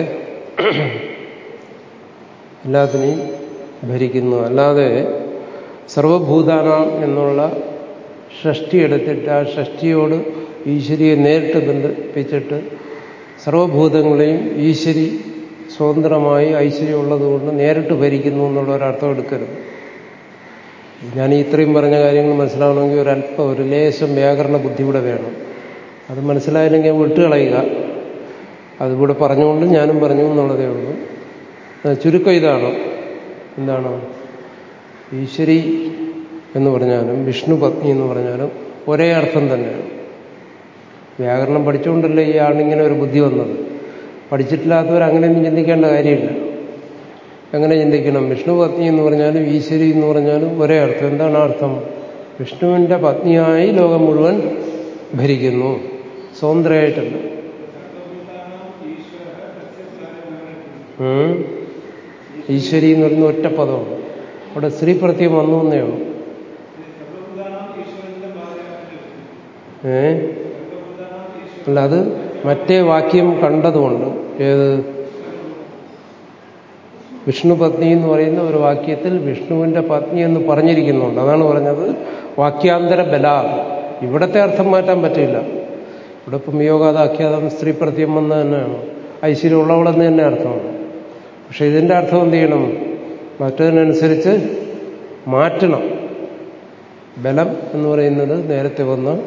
എല്ലാത്തിനെയും ഭരിക്കുന്നു. അല്ലാതെ സർവഭൂതാനാം എന്നുള്ള ഷഷ്ടി എടുത്തിട്ട് ആ ഷഷ്ടിയോട് ഈശ്വരിയെ നേരിട്ട് ബന്ധിപ്പിച്ചിട്ട് സർവഭൂതങ്ങളെയും ഈശ്വരി സ്വതന്ത്രമായി ഐശ്വര്യമുള്ളതുകൊണ്ട് നേരിട്ട് ഭരിക്കുന്നു എന്നുള്ള ഒരർത്ഥം എടുക്കരുത്. ഞാൻ ഇത്രയും പറഞ്ഞ കാര്യങ്ങൾ മനസ്സിലാവണമെങ്കിൽ ഒരല്പം ഒരു ലേശം വ്യാകരണ ബുദ്ധിയുടെ വേണം. അത് മനസ്സിലായില്ലെങ്കിൽ വിട്ടുകളയുക. അതിവിടെ പറഞ്ഞുകൊണ്ട് ഞാനും പറഞ്ഞു എന്നുള്ളതേ ഉള്ളൂ. ചുരുക്കം ഇതാണ്. എന്താണ്? ഈശ്വരി എന്ന് പറഞ്ഞാലും വിഷ്ണു പത്നി എന്ന് പറഞ്ഞാലും ഒരേ അർത്ഥം തന്നെയാണ്. വ്യാകരണം പഠിച്ചുകൊണ്ടല്ലേ ഈ ആണിങ്ങനെ ഒരു ബുദ്ധി വന്നത്? പഠിച്ചിട്ടില്ലാത്തവർ അങ്ങനെയൊന്നും ചിന്തിക്കേണ്ട കാര്യമില്ല. എങ്ങനെ ചിന്തിക്കണം? വിഷ്ണു പത്നി എന്ന് പറഞ്ഞാലും ഈശ്വരി എന്ന് പറഞ്ഞാലും ഒരേ അർത്ഥം. എന്താണ് അർത്ഥം? വിഷ്ണുവിന്റെ പത്നിയായി ലോകം മുഴുവൻ ഭരിക്കുന്നു. സ്വതന്ത്രയായിട്ടല്ല ഈശ്വരി എന്ന് പറയുന്ന ഒറ്റ പദമാണ് അവിടെ സ്ത്രീ പ്രത്യം വന്നു എന്നേ ഉള്ളൂ. ഏ? അല്ല അത് മറ്റേ വാക്യം കണ്ടതുകൊണ്ട് ഏത്? വിഷ്ണു പത്നി എന്ന് പറയുന്ന ഒരു വാക്യത്തിൽ വിഷ്ണുവിന്റെ പത്നി എന്ന് പറഞ്ഞിരിക്കുന്നുണ്ട്. അതാണ് പറഞ്ഞത് വാക്യാന്തര ബല. ഇവിടത്തെ അർത്ഥം മാറ്റാൻ പറ്റില്ല. ഇവിടെ ഇപ്പം യോഗാതാഖ്യാതം സ്ത്രീ പ്രത്യം വന്ന തന്നെയാണ്. ഐശ്വര്യമുള്ളവളെന്ന് തന്നെ അർത്ഥമാണ്. പക്ഷെ ഇതിന്റെ അർത്ഥം എന്ത് ചെയ്യണം? മറ്റതിനനുസരിച്ച് മാറ്റണം. ബലം എന്ന് പറയുന്നത് നേരത്തെ വന്ന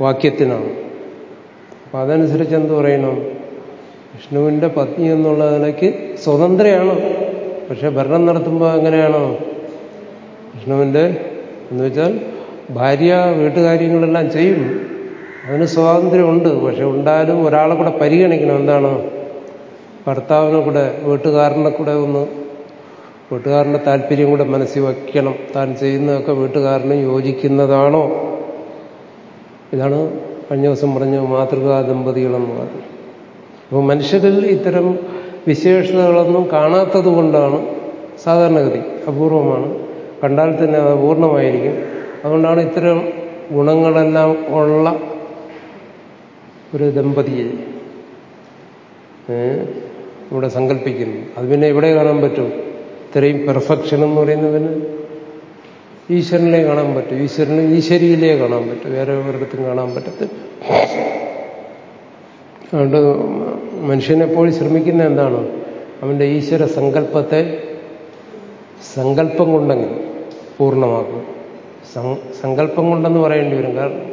വാക്യത്തിനാണ്. അപ്പം അതനുസരിച്ച് എന്ത് പറയണം? വിഷ്ണുവിന്റെ പത്നി എന്നുള്ള നിലയ്ക്ക് സ്വതന്ത്രയാണ്. പക്ഷെ ഭരണം നടത്തുമ്പോൾ എങ്ങനെയാണ്? വിഷ്ണുവിന്റെ എന്ന് വെച്ചാൽ ഭാര്യ വീട്ടുകാര്യങ്ങളെല്ലാം ചെയ്യും. അതിന് സ്വാതന്ത്ര്യമുണ്ട്. പക്ഷെ ഉണ്ടായാലും ഒരാളെ കൂടെ പരിഗണിക്കണം. എന്താണ്? ഭർത്താവിനെ കൂടെ വീട്ടുകാരനെ കൂടെ ഒന്ന് വീട്ടുകാരന്റെ താല്പര്യം കൂടെ മനസ്സിൽ വയ്ക്കണം. താൻ ചെയ്യുന്നതൊക്കെ വീട്ടുകാരന് യോജിക്കുന്നതാണോ? ഇതാണ് കഴിഞ്ഞ ദിവസം പറഞ്ഞ മാതൃകാ ദമ്പതികളെന്ന് പറഞ്ഞു അപ്പോൾ മനുഷ്യരിൽ ഇത്തരം വിശേഷതകളൊന്നും കാണാത്തത് കൊണ്ടാണ് സാധാരണഗതി അപൂർവമാണ്. കണ്ടാൽ തന്നെ അത് അപൂർണമായിരിക്കും. അതുകൊണ്ടാണ് ഇത്തരം ഗുണങ്ങളെല്ലാം ഉള്ള ഒരു ദമ്പതിയെ ഇവിടെ സങ്കല്പിക്കുന്നു അത് പിന്നെ എവിടെ കാണാൻ പറ്റും. ഇത്രയും പെർഫെക്ഷൻ എന്ന് പറയുന്നതിന് ഈശ്വരനെ കാണാൻ പറ്റും. ഈശ്വരന് ഈശ്വരിയിലേ കാണാൻ പറ്റും. വേറെ ഒരിടത്തും കാണാൻ പറ്റത്തില്ല. അതുകൊണ്ട് മനുഷ്യനെപ്പോഴും ശ്രമിക്കുന്ന എന്താണ്? അവന്റെ ഈശ്വര സങ്കല്പത്തെ സങ്കല്പം കൊണ്ടെങ്കിലും പൂർണമാക്കും. സങ്കല്പം കൊണ്ടെന്ന് പറയേണ്ടി വരും. കാരണം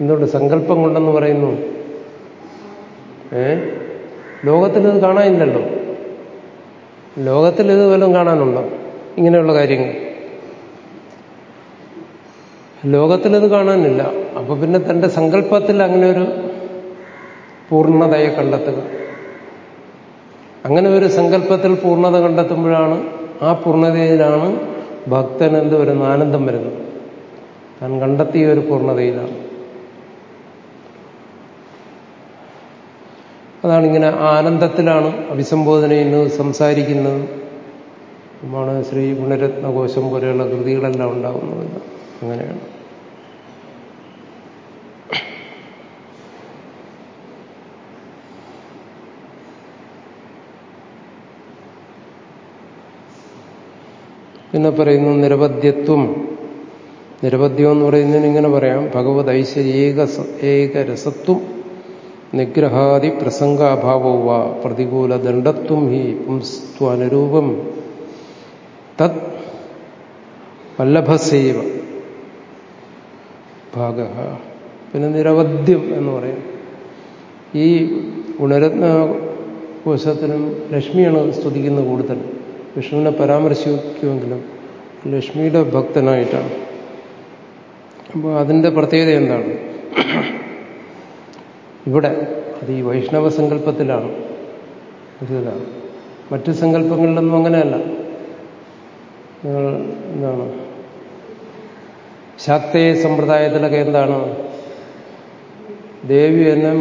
എന്തുകൊണ്ട് സങ്കല്പം കൊണ്ടെന്ന് പറയുന്നു? ഏ? ലോകത്തിലിത് കാണാനില്ലല്ലോ. ലോകത്തിൽ ഇത് വല്ലതും കാണാനുണ്ടോ? ഇങ്ങനെയുള്ള കാര്യങ്ങൾ. ലോകത്തിലത് കാണാനില്ല. അപ്പൊ പിന്നെ തന്റെ സങ്കല്പത്തിൽ അങ്ങനെ ഒരു പൂർണതയെ കണ്ടെത്തുക. അങ്ങനെ ഒരു സങ്കല്പത്തിൽ പൂർണത കണ്ടെത്തുമ്പോഴാണ് ആ പൂർണതയിലാണ് ഭക്തൻ എന്ത് വരുന്ന ആനന്ദം വരുന്നത്. താൻ കണ്ടെത്തിയ ഒരു പൂർണതയിലാണ്. അതാണ് ഇങ്ങനെ ആനന്ദത്തിലാണ് അഭിസംബോധന ചെയ്യുന്നത് സംസാരിക്കുന്നത്. ാണ് ശ്രീ ഗുണരത്നകോശം പോലെയുള്ള കൃതികളെല്ലാം ഉണ്ടാകുന്നത്. അങ്ങനെയാണ്. പിന്നെ പറയുന്നു നിരവധ്യത്വം നിരവധ്യം എന്ന് പറയുന്നതിന് ഇങ്ങനെ പറയാം. ഭഗവത് ഐശ്വര്യേക ഏകരസത്വം നിഗ്രഹാദി പ്രസംഗാഭാവോ വ പ്രതികൂല ദണ്ഡത്വം ഹി പുംസ്ത്വനുരൂപം. തത് വല്ലഭസേവ ഭാഗ. പിന്നെ നിരവധ്യം എന്ന് പറയും. ഈ ഗുണരത്ന കോശത്തിനും ലക്ഷ്മിയാണ് സ്തുതിക്കുന്നത് കൂടുതൽ. വിഷ്ണുവിനെ പരാമർശിക്കുമെങ്കിലും ലക്ഷ്മിയുടെ ഭക്തനായിട്ടാണ്. അപ്പോൾ അതിന്റെ പ്രത്യേകത എന്താണ്? ഇവിടെ അത് ഈ വൈഷ്ണവ സങ്കല്പത്തിലാണ്. മനസ്സിലാണ് മറ്റു സങ്കല്പങ്ങളിലൊന്നും അങ്ങനെയല്ല. നിങ്ങൾ എന്താണ്? ശാക്തയ സമ്പ്രദായത്തിലൊക്കെ എന്താണ്? ദേവി എന്നെ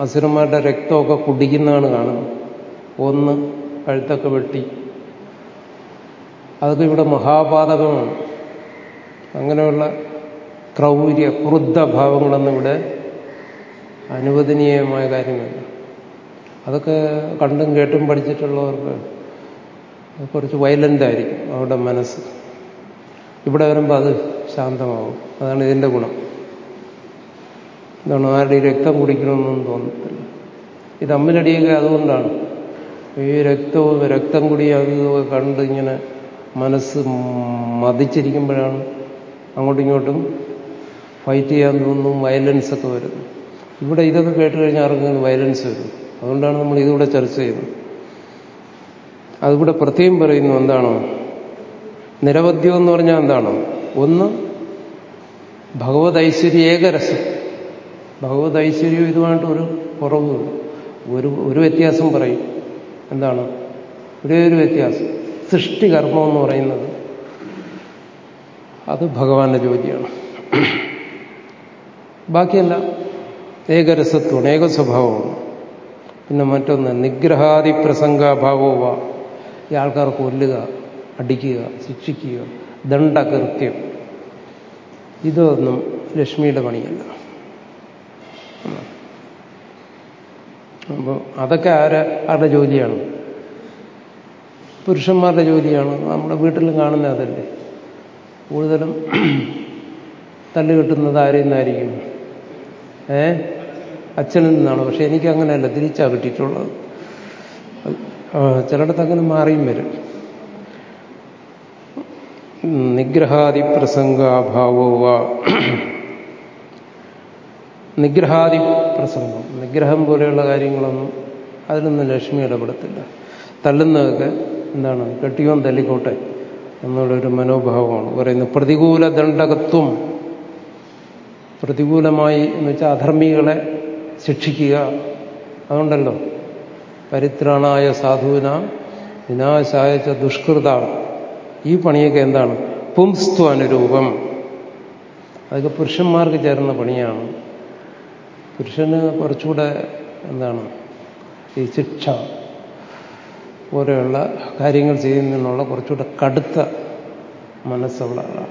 അസുരന്മാരുടെ രക്തമൊക്കെ കുടിക്കുന്നതാണ് കാണുന്നത്. ഒന്ന് കഴുത്തൊക്കെ വെട്ടി. അതൊക്കെ ഇവിടെ മഹാപാതകമാണ്. അങ്ങനെയുള്ള ക്രൗര്യ ക്രുദ്ധഭാവങ്ങളൊന്നും ഇവിടെ അനുവദനീയമായ കാര്യമല്ല. അതൊക്കെ കണ്ടും കേട്ടും പഠിച്ചിട്ടുള്ളവർക്ക് കുറച്ച് വയലന്റ് ആയിരിക്കും അവരുടെ മനസ്സ്. ഇവിടെ വരുമ്പോൾ അത് ശാന്തമാവും. അതാണ് ഇതിന്റെ ഗുണം. എന്താണ് ആരുടെ രക്തം കുടിക്കണമെന്നൊന്നും തോന്നത്തില്ല. ഇത് തമ്മിലടിയൊക്കെ അതുകൊണ്ടാണ്. ഈ രക്തവും രക്തം കുടിയാകുന്നതൊക്കെ കണ്ട് ഇങ്ങനെ മനസ്സ് മതിച്ചിരിക്കുമ്പോഴാണ് അങ്ങോട്ടും ഇങ്ങോട്ടും ഫൈറ്റ് ചെയ്യാൻ തോന്നും വയലൻസ് ഒക്കെ വരുന്നു ഇവിടെ ഇതൊക്കെ കേട്ട് കഴിഞ്ഞാൽ ആർക്കെങ്കിലും വയലൻസ് വരും. അതുകൊണ്ടാണ് നമ്മൾ ഇതിവിടെ ചർച്ച ചെയ്യുന്നത് അതിവിടെ പ്രത്യേകം പറയുന്നു എന്താണോ? നിരവധ്യം എന്ന് പറഞ്ഞാൽ എന്താണോ? ഒന്ന് ഭഗവത് ഐശ്വര്യ ഏകരസം ഭഗവത് ഐശ്വര്യം ഇതുമായിട്ട് ഒരു കുറവുമില്ല ഒരു ഒരു വ്യത്യാസം പറയും. എന്താണ്? ഒരേ ഒരു വ്യത്യാസം. സൃഷ്ടികർമ്മം എന്ന് പറയുന്നത് അത് ഭഗവാന്റെ ജോലിയാണ്. ബാക്കിയല്ല ഏകരസത്വമാണ് ഏക സ്വഭാവമാണ് പിന്നെ മറ്റൊന്ന് നിഗ്രഹാദി പ്രസംഗാഭാവോവ ഈ ആൾക്കാർ കൊല്ലുക അടിക്കുക ശിക്ഷിക്കുക ദണ്ഡകൃത്യം. ഇതൊന്നും ലക്ഷ്മിയുടെ പണിയല്ല. അപ്പോൾ അതൊക്കെ ആരെ ആരുടെ ജോലിയാണ്? പുരുഷന്മാരുടെ ജോലിയാണ്. നമ്മുടെ വീട്ടിലും കാണുന്ന അതല്ലേ. കൂടുതലും തല്ല് കിട്ടുന്നത് ആരിൽ ഏ? അച്ഛനിൽ നിന്നാണ്? പക്ഷെ എനിക്ക് അങ്ങനെയല്ല തിരിച്ചാ കിട്ടിയിട്ടുള്ളത്. ചിലയിടത്ത് അങ്ങനെ മാറിയും വരും. നിഗ്രഹാദി പ്രസംഗാഭാവോവ നിഗ്രഹാദി പ്രസംഗം നിഗ്രഹം പോലെയുള്ള കാര്യങ്ങളൊന്നും അതിലൊന്നും ലക്ഷ്മി ഇടപെടത്തില്ല. തള്ളുന്നതൊക്കെ എന്താണ്? കെട്ടിയോൻ തല്ലിക്കോട്ടെ എന്നുള്ള ഒരു മനോഭാവമാണ്. പറയുന്നത് പ്രതികൂല ദണ്ഡകത്വം പ്രതികൂലമായി എന്ന് വെച്ചാൽ അധർമ്മികളെ ശിക്ഷിക്കുക. അതുകൊണ്ടല്ലോ. പരിത്രാണായ സാധുവിന വിനാശായ ച ദുഷ്കൃത. ഈ പണിയൊക്കെ എന്താണ്? പുംസ്തു അനുരൂപം. അതൊക്കെ പുരുഷന്മാർക്ക് ചേർന്ന പണിയാണ്. പുരുഷന് കുറച്ചുകൂടെ എന്താണ്? ഈ ശിക്ഷ പോലെയുള്ള കാര്യങ്ങൾ ചെയ്യുന്നതിനുള്ള കുറച്ചുകൂടെ കടുത്ത മനസ്സുള്ള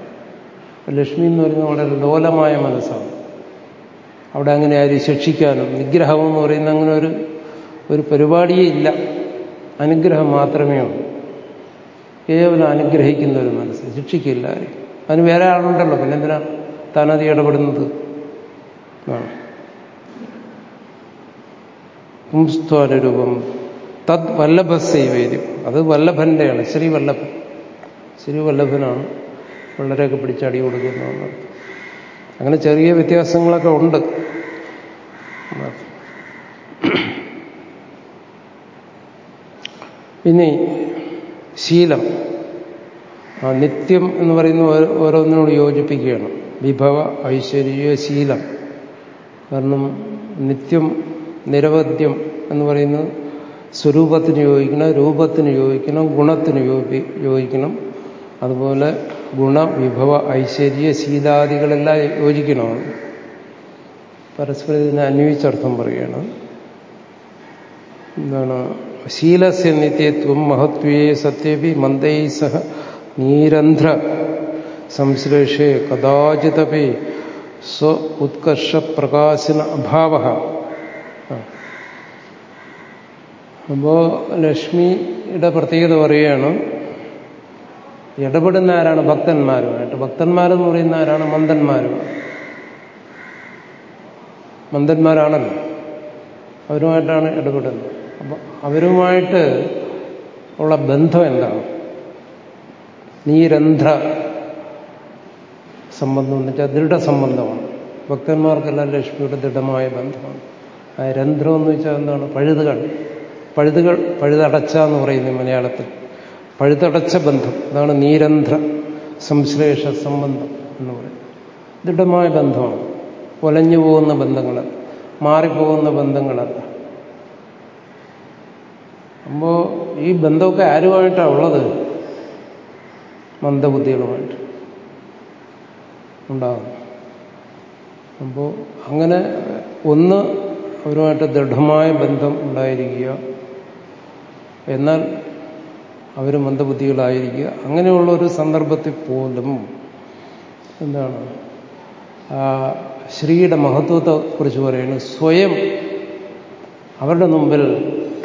ലക്ഷ്മി എന്ന് പറയുന്നത് വളരെ ലോലമായ മനസ്സാണ്. അവിടെ അങ്ങനെ ആരും ശിക്ഷിക്കാനും നിഗ്രഹം എന്ന് പറയുന്ന അങ്ങനെ ഒരു ഒരു പരിപാടിയേ ഇല്ല. അനുഗ്രഹം മാത്രമേ ഉള്ളൂ. കേവലം അനുഗ്രഹിക്കുന്ന ഒരു മനസ്സ് ശിക്ഷിക്കില്ല ആരും അതിന് വേറെ ആളുണ്ടല്ലോ പിന്നെ എന്തിനാ താനത് ഇടപെടുന്നത്? പുംസ്ത്വാനുരൂപം. തദ് വല്ലഭസൈവേദ്യം അത് വല്ലഭന്റെയാണ് ശ്രീ വല്ലഭൻ ശ്രീ വല്ലഭനാണ് പിള്ളേരെയൊക്കെ പിടിച്ചടി കൊടുക്കുന്നതെന്ന് അങ്ങനെ ചെറിയ വ്യത്യാസങ്ങളൊക്കെ ഉണ്ട്. ഇനി ശീലം. ആ നിത്യം എന്ന് പറയുന്ന ഓരോന്നിനോട് യോജിപ്പിക്കുകയാണ്. വിഭവ ഐശ്വര്യ ശീലം. കാരണം നിത്യം നിരവധ്യം എന്ന് പറയുന്നത് സ്വരൂപത്തിന് യോജിക്കണം രൂപത്തിന് യോജിക്കണം ഗുണത്തിന് യോജിക്കണം. അതുപോലെ ഗുണ വിഭവ ഐശ്വര്യ ശീലാദികളെല്ലാം യോജിക്കണമാണ് പരസ്പരം ഇതിനെ അന്വയിച്ചർത്ഥം പറയുകയാണ് എന്താണ്? ശീലസ്യ നിത്യത്വം മഹത്വേ സത്യപി മന്ദൈ സഹ നീരന്ധ്ര സംശ്ലേഷേ കഥാചിതപി സ്വ ഉത്കർഷ പ്രകാശന അഭാവ. അപ്പോ ലക്ഷ്മിയുടെ പ്രത്യേകത പറയുകയാണ്. ഇടപെടുന്ന ആരാണ് ഭക്തന്മാരുമായിട്ട് ഭക്തന്മാരെന്ന് പറയുന്ന ആരാണ് മന്ദന്മാരുമാണ് മന്ദന്മാരാണല്ലോ. അവരുമായിട്ടാണ് ഇടപെടുന്നത്. അപ്പം അവരുമായിട്ട് ഉള്ള ബന്ധം എന്താണ്? നീരന്ധ്ര സംബന്ധം എന്ന് വെച്ചാൽ ദൃഢസംബന്ധമാണ്. ഭക്തന്മാർക്കെല്ലാം ലക്ഷ്മിയുടെ ദൃഢമായ ബന്ധമാണ്. ആ രന്ധ്രം എന്ന് വെച്ചാൽ എന്താണ്? പഴുതുകൾ. പഴുതുകൾ പഴുതടച്ച എന്ന് പറയുന്നത് മലയാളത്തിൽ. പഴുതടച്ച ബന്ധം. അതാണ് നീരന്ധ്ര സംശ്ലേഷ സംബന്ധം എന്ന് പറയുന്നത്. ദൃഢമായ ബന്ധമാണ്. ഒലഞ്ഞു പോകുന്ന ബന്ധങ്ങളല്ല മാറിപ്പോകുന്ന ബന്ധങ്ങളല്ല അപ്പോ ഈ ബന്ധമൊക്കെ ആരുമായിട്ടാണ് ഉള്ളത്? മന്ദബുദ്ധികളുമായിട്ട് ഉണ്ടാകുന്നു അപ്പോൾ അങ്ങനെ ഒന്ന് അവരുമായിട്ട് ദൃഢമായ ബന്ധം ഉണ്ടായിരിക്കുക. എന്നാൽ അവർ മന്ദബുദ്ധികളായിരിക്കുക. അങ്ങനെയുള്ള ഒരു സന്ദർഭത്തിൽ പോലും എന്താണ്? ശ്രീയുടെ മഹത്വത്തെക്കുറിച്ച് പറയുന്നത് സ്വയം അവരുടെ മുമ്പിൽ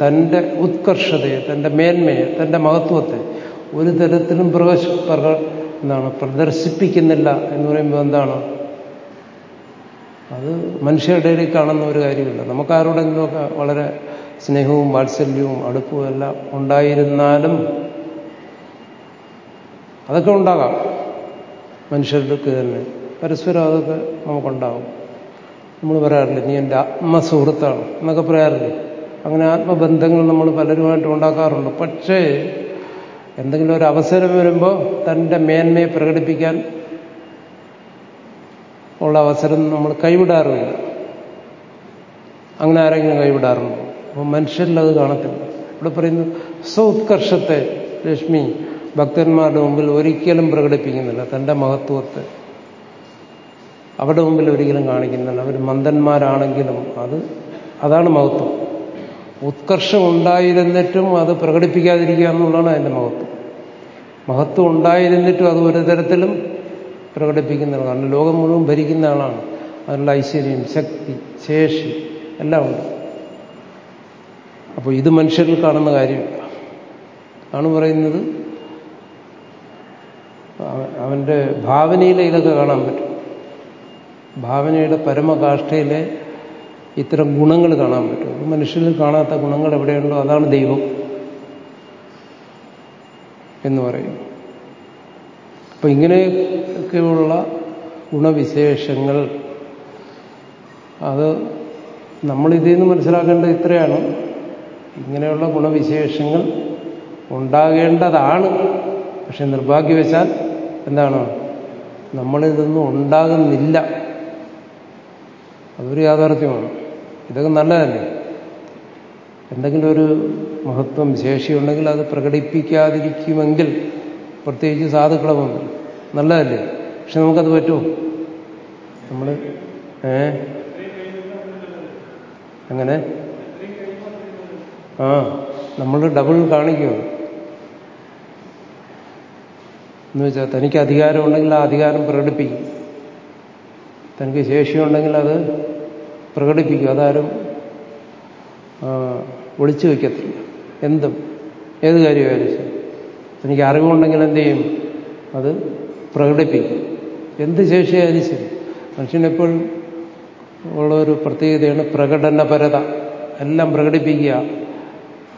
തന്റെ ഉത്കർഷതയെ തന്റെ മേന്മയെ തന്റെ മഹത്വത്തെ ഒരു തരത്തിലും പ്രകാശ എന്താണ് പ്രദർശിപ്പിക്കുന്നില്ല എന്ന് പറയുമ്പോൾ എന്താണ്? അത് മനുഷ്യരുടെ ഇടയിൽ കാണുന്ന ഒരു കാര്യമില്ല. നമുക്കാരോടെങ്കിലുമൊക്കെ വളരെ സ്നേഹവും വാത്സല്യവും അടുപ്പവും എല്ലാം ഉണ്ടായിരുന്നാലും അതൊക്കെ ഉണ്ടാകാം. മനുഷ്യർക്ക് തന്നെ. പരസ്പരം അതൊക്കെ നമുക്കുണ്ടാകും. നമ്മൾ പറയാറില്ല നീ എന്റെ ആത്മസുഹൃത്താണ് എന്നൊക്കെ പറയാറില്ലേ? അങ്ങനെ ആത്മബന്ധങ്ങൾ നമ്മൾ പലരുമായിട്ട് ഉണ്ടാക്കാറുണ്ട്. പക്ഷേ എന്തെങ്കിലും ഒരു അവസരം വരുമ്പോൾ തന്റെ മേന്മയെ പ്രകടിപ്പിക്കാൻ ഉള്ള അവസരം നമ്മൾ കൈവിടാറില്ല. അങ്ങനെ ആരെങ്കിലും കൈവിടാറുണ്ടോ? അപ്പോൾ മനുഷ്യരിൽ അത് ഇവിടെ പറയുന്നു സ്വോത്കർഷത്തെ ലക്ഷ്മി ഭക്തന്മാരുടെ മുമ്പിൽ ഒരിക്കലും പ്രകടിപ്പിക്കുന്നില്ല. തന്റെ മഹത്വത്തെ അവരുടെ മുമ്പിൽ ഒരിക്കലും കാണിക്കുന്നില്ല. അവർ മന്ദന്മാരാണെങ്കിലും അത് അതാണ് മഹത്വം. ഉത്കർഷം ഉണ്ടായിരുന്നിട്ടും അത് പ്രകടിപ്പിക്കാതിരിക്കുക എന്നുള്ളതാണ് അതിന്റെ മഹത്വം. മഹത്വം ഉണ്ടായിരുന്നിട്ടും അത് ഒരു തരത്തിലും പ്രകടിപ്പിക്കുന്നില്ല. കാരണം ലോകം മുഴുവൻ ഭരിക്കുന്ന ആളാണ്. അതിനുള്ള ഐശ്വര്യം ശക്തി ശേഷി എല്ലാം ഉണ്ട്. അപ്പോൾ ഇത് മനുഷ്യരിൽ കാണുന്ന കാര്യമില്ല ആണ് പറയുന്നത്? അവന്റെ ഭാവനയിലെ ഇതൊക്കെ കാണാൻ പറ്റും. ഭാവനയുടെ പരമകാഷ്ഠയിലെ ഇത്തരം ഗുണങ്ങൾ കാണാൻ പറ്റും. മനുഷ്യരിൽ കാണാത്ത ഗുണങ്ങൾ എവിടെയുണ്ടോ അതാണ് ദൈവം എന്ന് പറയും. അപ്പൊ ഇങ്ങനെയൊക്കെയുള്ള ഗുണവിശേഷങ്ങൾ അത് നമ്മളിതിൽ നിന്ന് മനസ്സിലാക്കേണ്ടത് ഇത്രയാണ്. ഇങ്ങനെയുള്ള ഗുണവിശേഷങ്ങൾ ഉണ്ടാകേണ്ടതാണ്. പക്ഷെ നിർഭാഗ്യവശാൽ എന്താണ്? നമ്മളിതൊന്നും ഉണ്ടാകുന്നില്ല. അതൊരു യാഥാർത്ഥ്യമാണ്. ഇതൊക്കെ നല്ലതല്ലേ? എന്തെങ്കിലും ഒരു മഹത്വം ശേഷിയുണ്ടെങ്കിൽ അത് പ്രകടിപ്പിക്കാതിരിക്കുമെങ്കിൽ പ്രത്യേകിച്ച് സാധുക്കളെ വന്നു നല്ലതല്ലേ? പക്ഷെ നമുക്കത് പറ്റുമോ നമ്മൾ ഏ? അങ്ങനെ ആ നമ്മൾ ഡബിൾ കാണിക്കുമോ എന്ന് വെച്ചാൽ തനിക്ക് അധികാരമുണ്ടെങ്കിൽ ആ അധികാരം പ്രകടിപ്പിക്കും. തനിക്ക് ശേഷിയുണ്ടെങ്കിൽ അത് പ്രകടിപ്പിക്കും. അതാരും ഒളിച്ചു വയ്ക്കത്തില്ല. എന്തും. ഏത് കാര്യമായാലും ശരി. തനിക്ക് അറിവുണ്ടെങ്കിൽ എന്ത് ചെയ്യും? അത് പ്രകടിപ്പിക്കും. എന്ത് ശേഷിയായാലും ശരി. മനുഷ്യനെപ്പോഴും ഉള്ള ഒരു പ്രത്യേകതയാണ് പ്രകടനപരത. എല്ലാം പ്രകടിപ്പിക്കുക.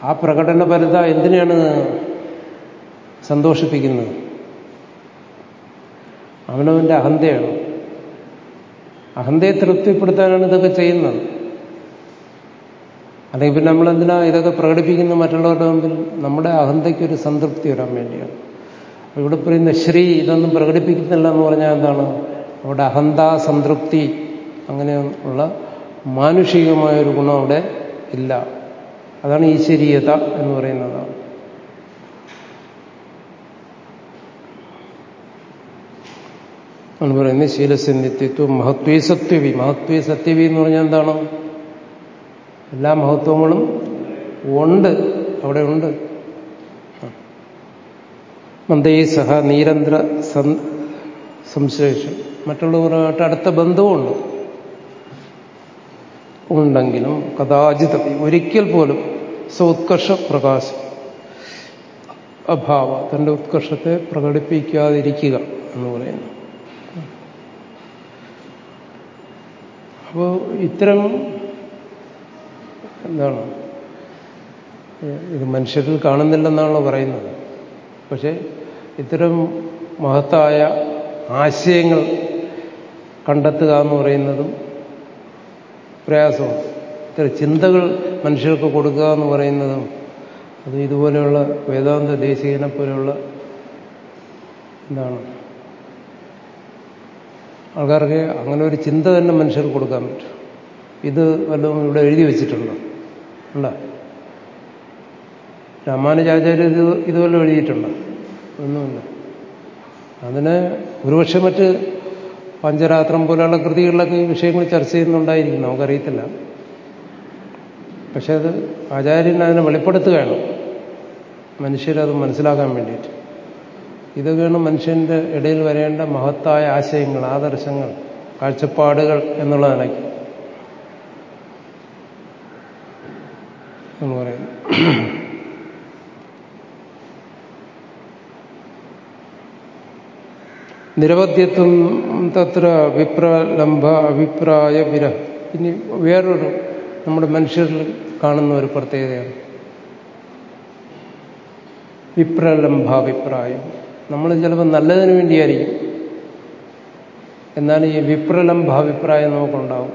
ആ പ്രകടന പ്രകടനപരത എന്തിനാണ് സന്തോഷിപ്പിക്കുന്നത്? അവനവന്റെ അഹന്തയാണ്. അഹന്തയെ തൃപ്തിപ്പെടുത്താനാണ് ഇതൊക്കെ ചെയ്യുന്നത്. അല്ലെങ്കിൽ പിന്നെ നമ്മളെന്തിനാ ഇതൊക്കെ പ്രകടിപ്പിക്കുന്നത് മറ്റുള്ളവരുടെ മുമ്പിൽ നമ്മുടെ അഹന്തയ്ക്കൊരു സംതൃപ്തി വരാൻ വേണ്ടിയാണ്. ഇവിടെ പറയുന്ന ശ്രീ ഇതൊന്നും പ്രകടിപ്പിക്കുന്നില്ല എന്ന് പറഞ്ഞാൽ എന്താണ്? അവിടെ അഹന്ത സംതൃപ്തി അങ്ങനെയുള്ള മാനുഷികമായൊരു ഗുണം അവിടെ ഇല്ല. അതാണ് ഈശ്വരീയത എന്ന് പറയുന്നത്. ആണ് പറയുന്നത് ശീലസ്യ നിത്യത്വം മഹത്വേ സത്യവി. മഹത്വേ സത്യവി എന്ന് പറഞ്ഞാൽ എന്താണ്? എല്ലാ മഹത്വങ്ങളും ഉണ്ട്. അവിടെ ഉണ്ട്. മന്ദേ സഹ നീരന്ധ്ര സംശേഷം. മറ്റുള്ളവരുമായിട്ട് അടുത്ത ബന്ധവുമുണ്ട്. ഉണ്ടെങ്കിലും കഥാചിതം ഒരിക്കൽ പോലും സ്വോത്കർഷ പ്രകാശം. അഭാവ. തന്റെ ഉത്കർഷത്തെ പ്രകടിപ്പിക്കാതിരിക്കുക എന്ന് പറയുന്നു. അപ്പോൾ ഇത്തരം എന്താണ്? ഇത് മനുഷ്യരിൽ കാണുന്നില്ലെന്നാണല്ലോ പറയുന്നത്. പക്ഷേ ഇത്തരം മഹത്തായ ആശയങ്ങൾ കണ്ടെത്തുക എന്ന് പറയുന്നതും പ്രയാസമാണ്. ചിന്തകൾ മനുഷ്യർക്ക് കൊടുക്കുക എന്ന് പറയുന്നത് അത് ഇതുപോലെയുള്ള വേദാന്ത ദേശീയനെ പോലെയുള്ള എന്താണ് ആൾക്കാർക്ക് അങ്ങനെ ഒരു ചിന്ത തന്നെ മനുഷ്യർക്ക് കൊടുക്കാൻ പറ്റും. ഇത് വല്ലതും ഇവിടെ എഴുതി വെച്ചിട്ടുണ്ടോ? അല്ല രാമാനുജാചാര്യ ഇത് ഇതുപോലെ എഴുതിയിട്ടുണ്ടോ? ഒന്നുമില്ല. അതിന് ഒരുപക്ഷെ മറ്റ് പഞ്ചരാത്രം പോലെയുള്ള കൃതികളിലൊക്കെ ഈ വിഷയങ്ങൾ ചർച്ച ചെയ്യുന്നുണ്ടായിരിക്കും. നമുക്കറിയത്തില്ല. പക്ഷെ അത് ആചാര്യൻ അതിനെ വെളിപ്പെടുത്തുകയാണ്. മനുഷ്യരത് മനസ്സിലാക്കാൻ വേണ്ടിയിട്ട്. ഇതൊക്കെയാണ് മനുഷ്യന്റെ ഇടയിൽ വരേണ്ട മഹത്തായ ആശയങ്ങൾ ആദർശങ്ങൾ കാഴ്ചപ്പാടുകൾ എന്നുള്ള എന്ന് പറയുന്നു. നിരവധ്യത്വം തത്ര വിപ്രലംബ അഭിപ്രായ വിര ഇനി വേറൊരു നമ്മുടെ മനുഷ്യരിൽ കാണുന്ന ഒരു പ്രത്യേകതയാണ്. വിപ്രലംഭാഭിപ്രായം. നമ്മൾ ചിലപ്പോൾ നല്ലതിനു വേണ്ടിയായിരിക്കും. എന്നാൽ ഈ വിപ്രലംഭാഭിപ്രായം നമുക്കുണ്ടാവും.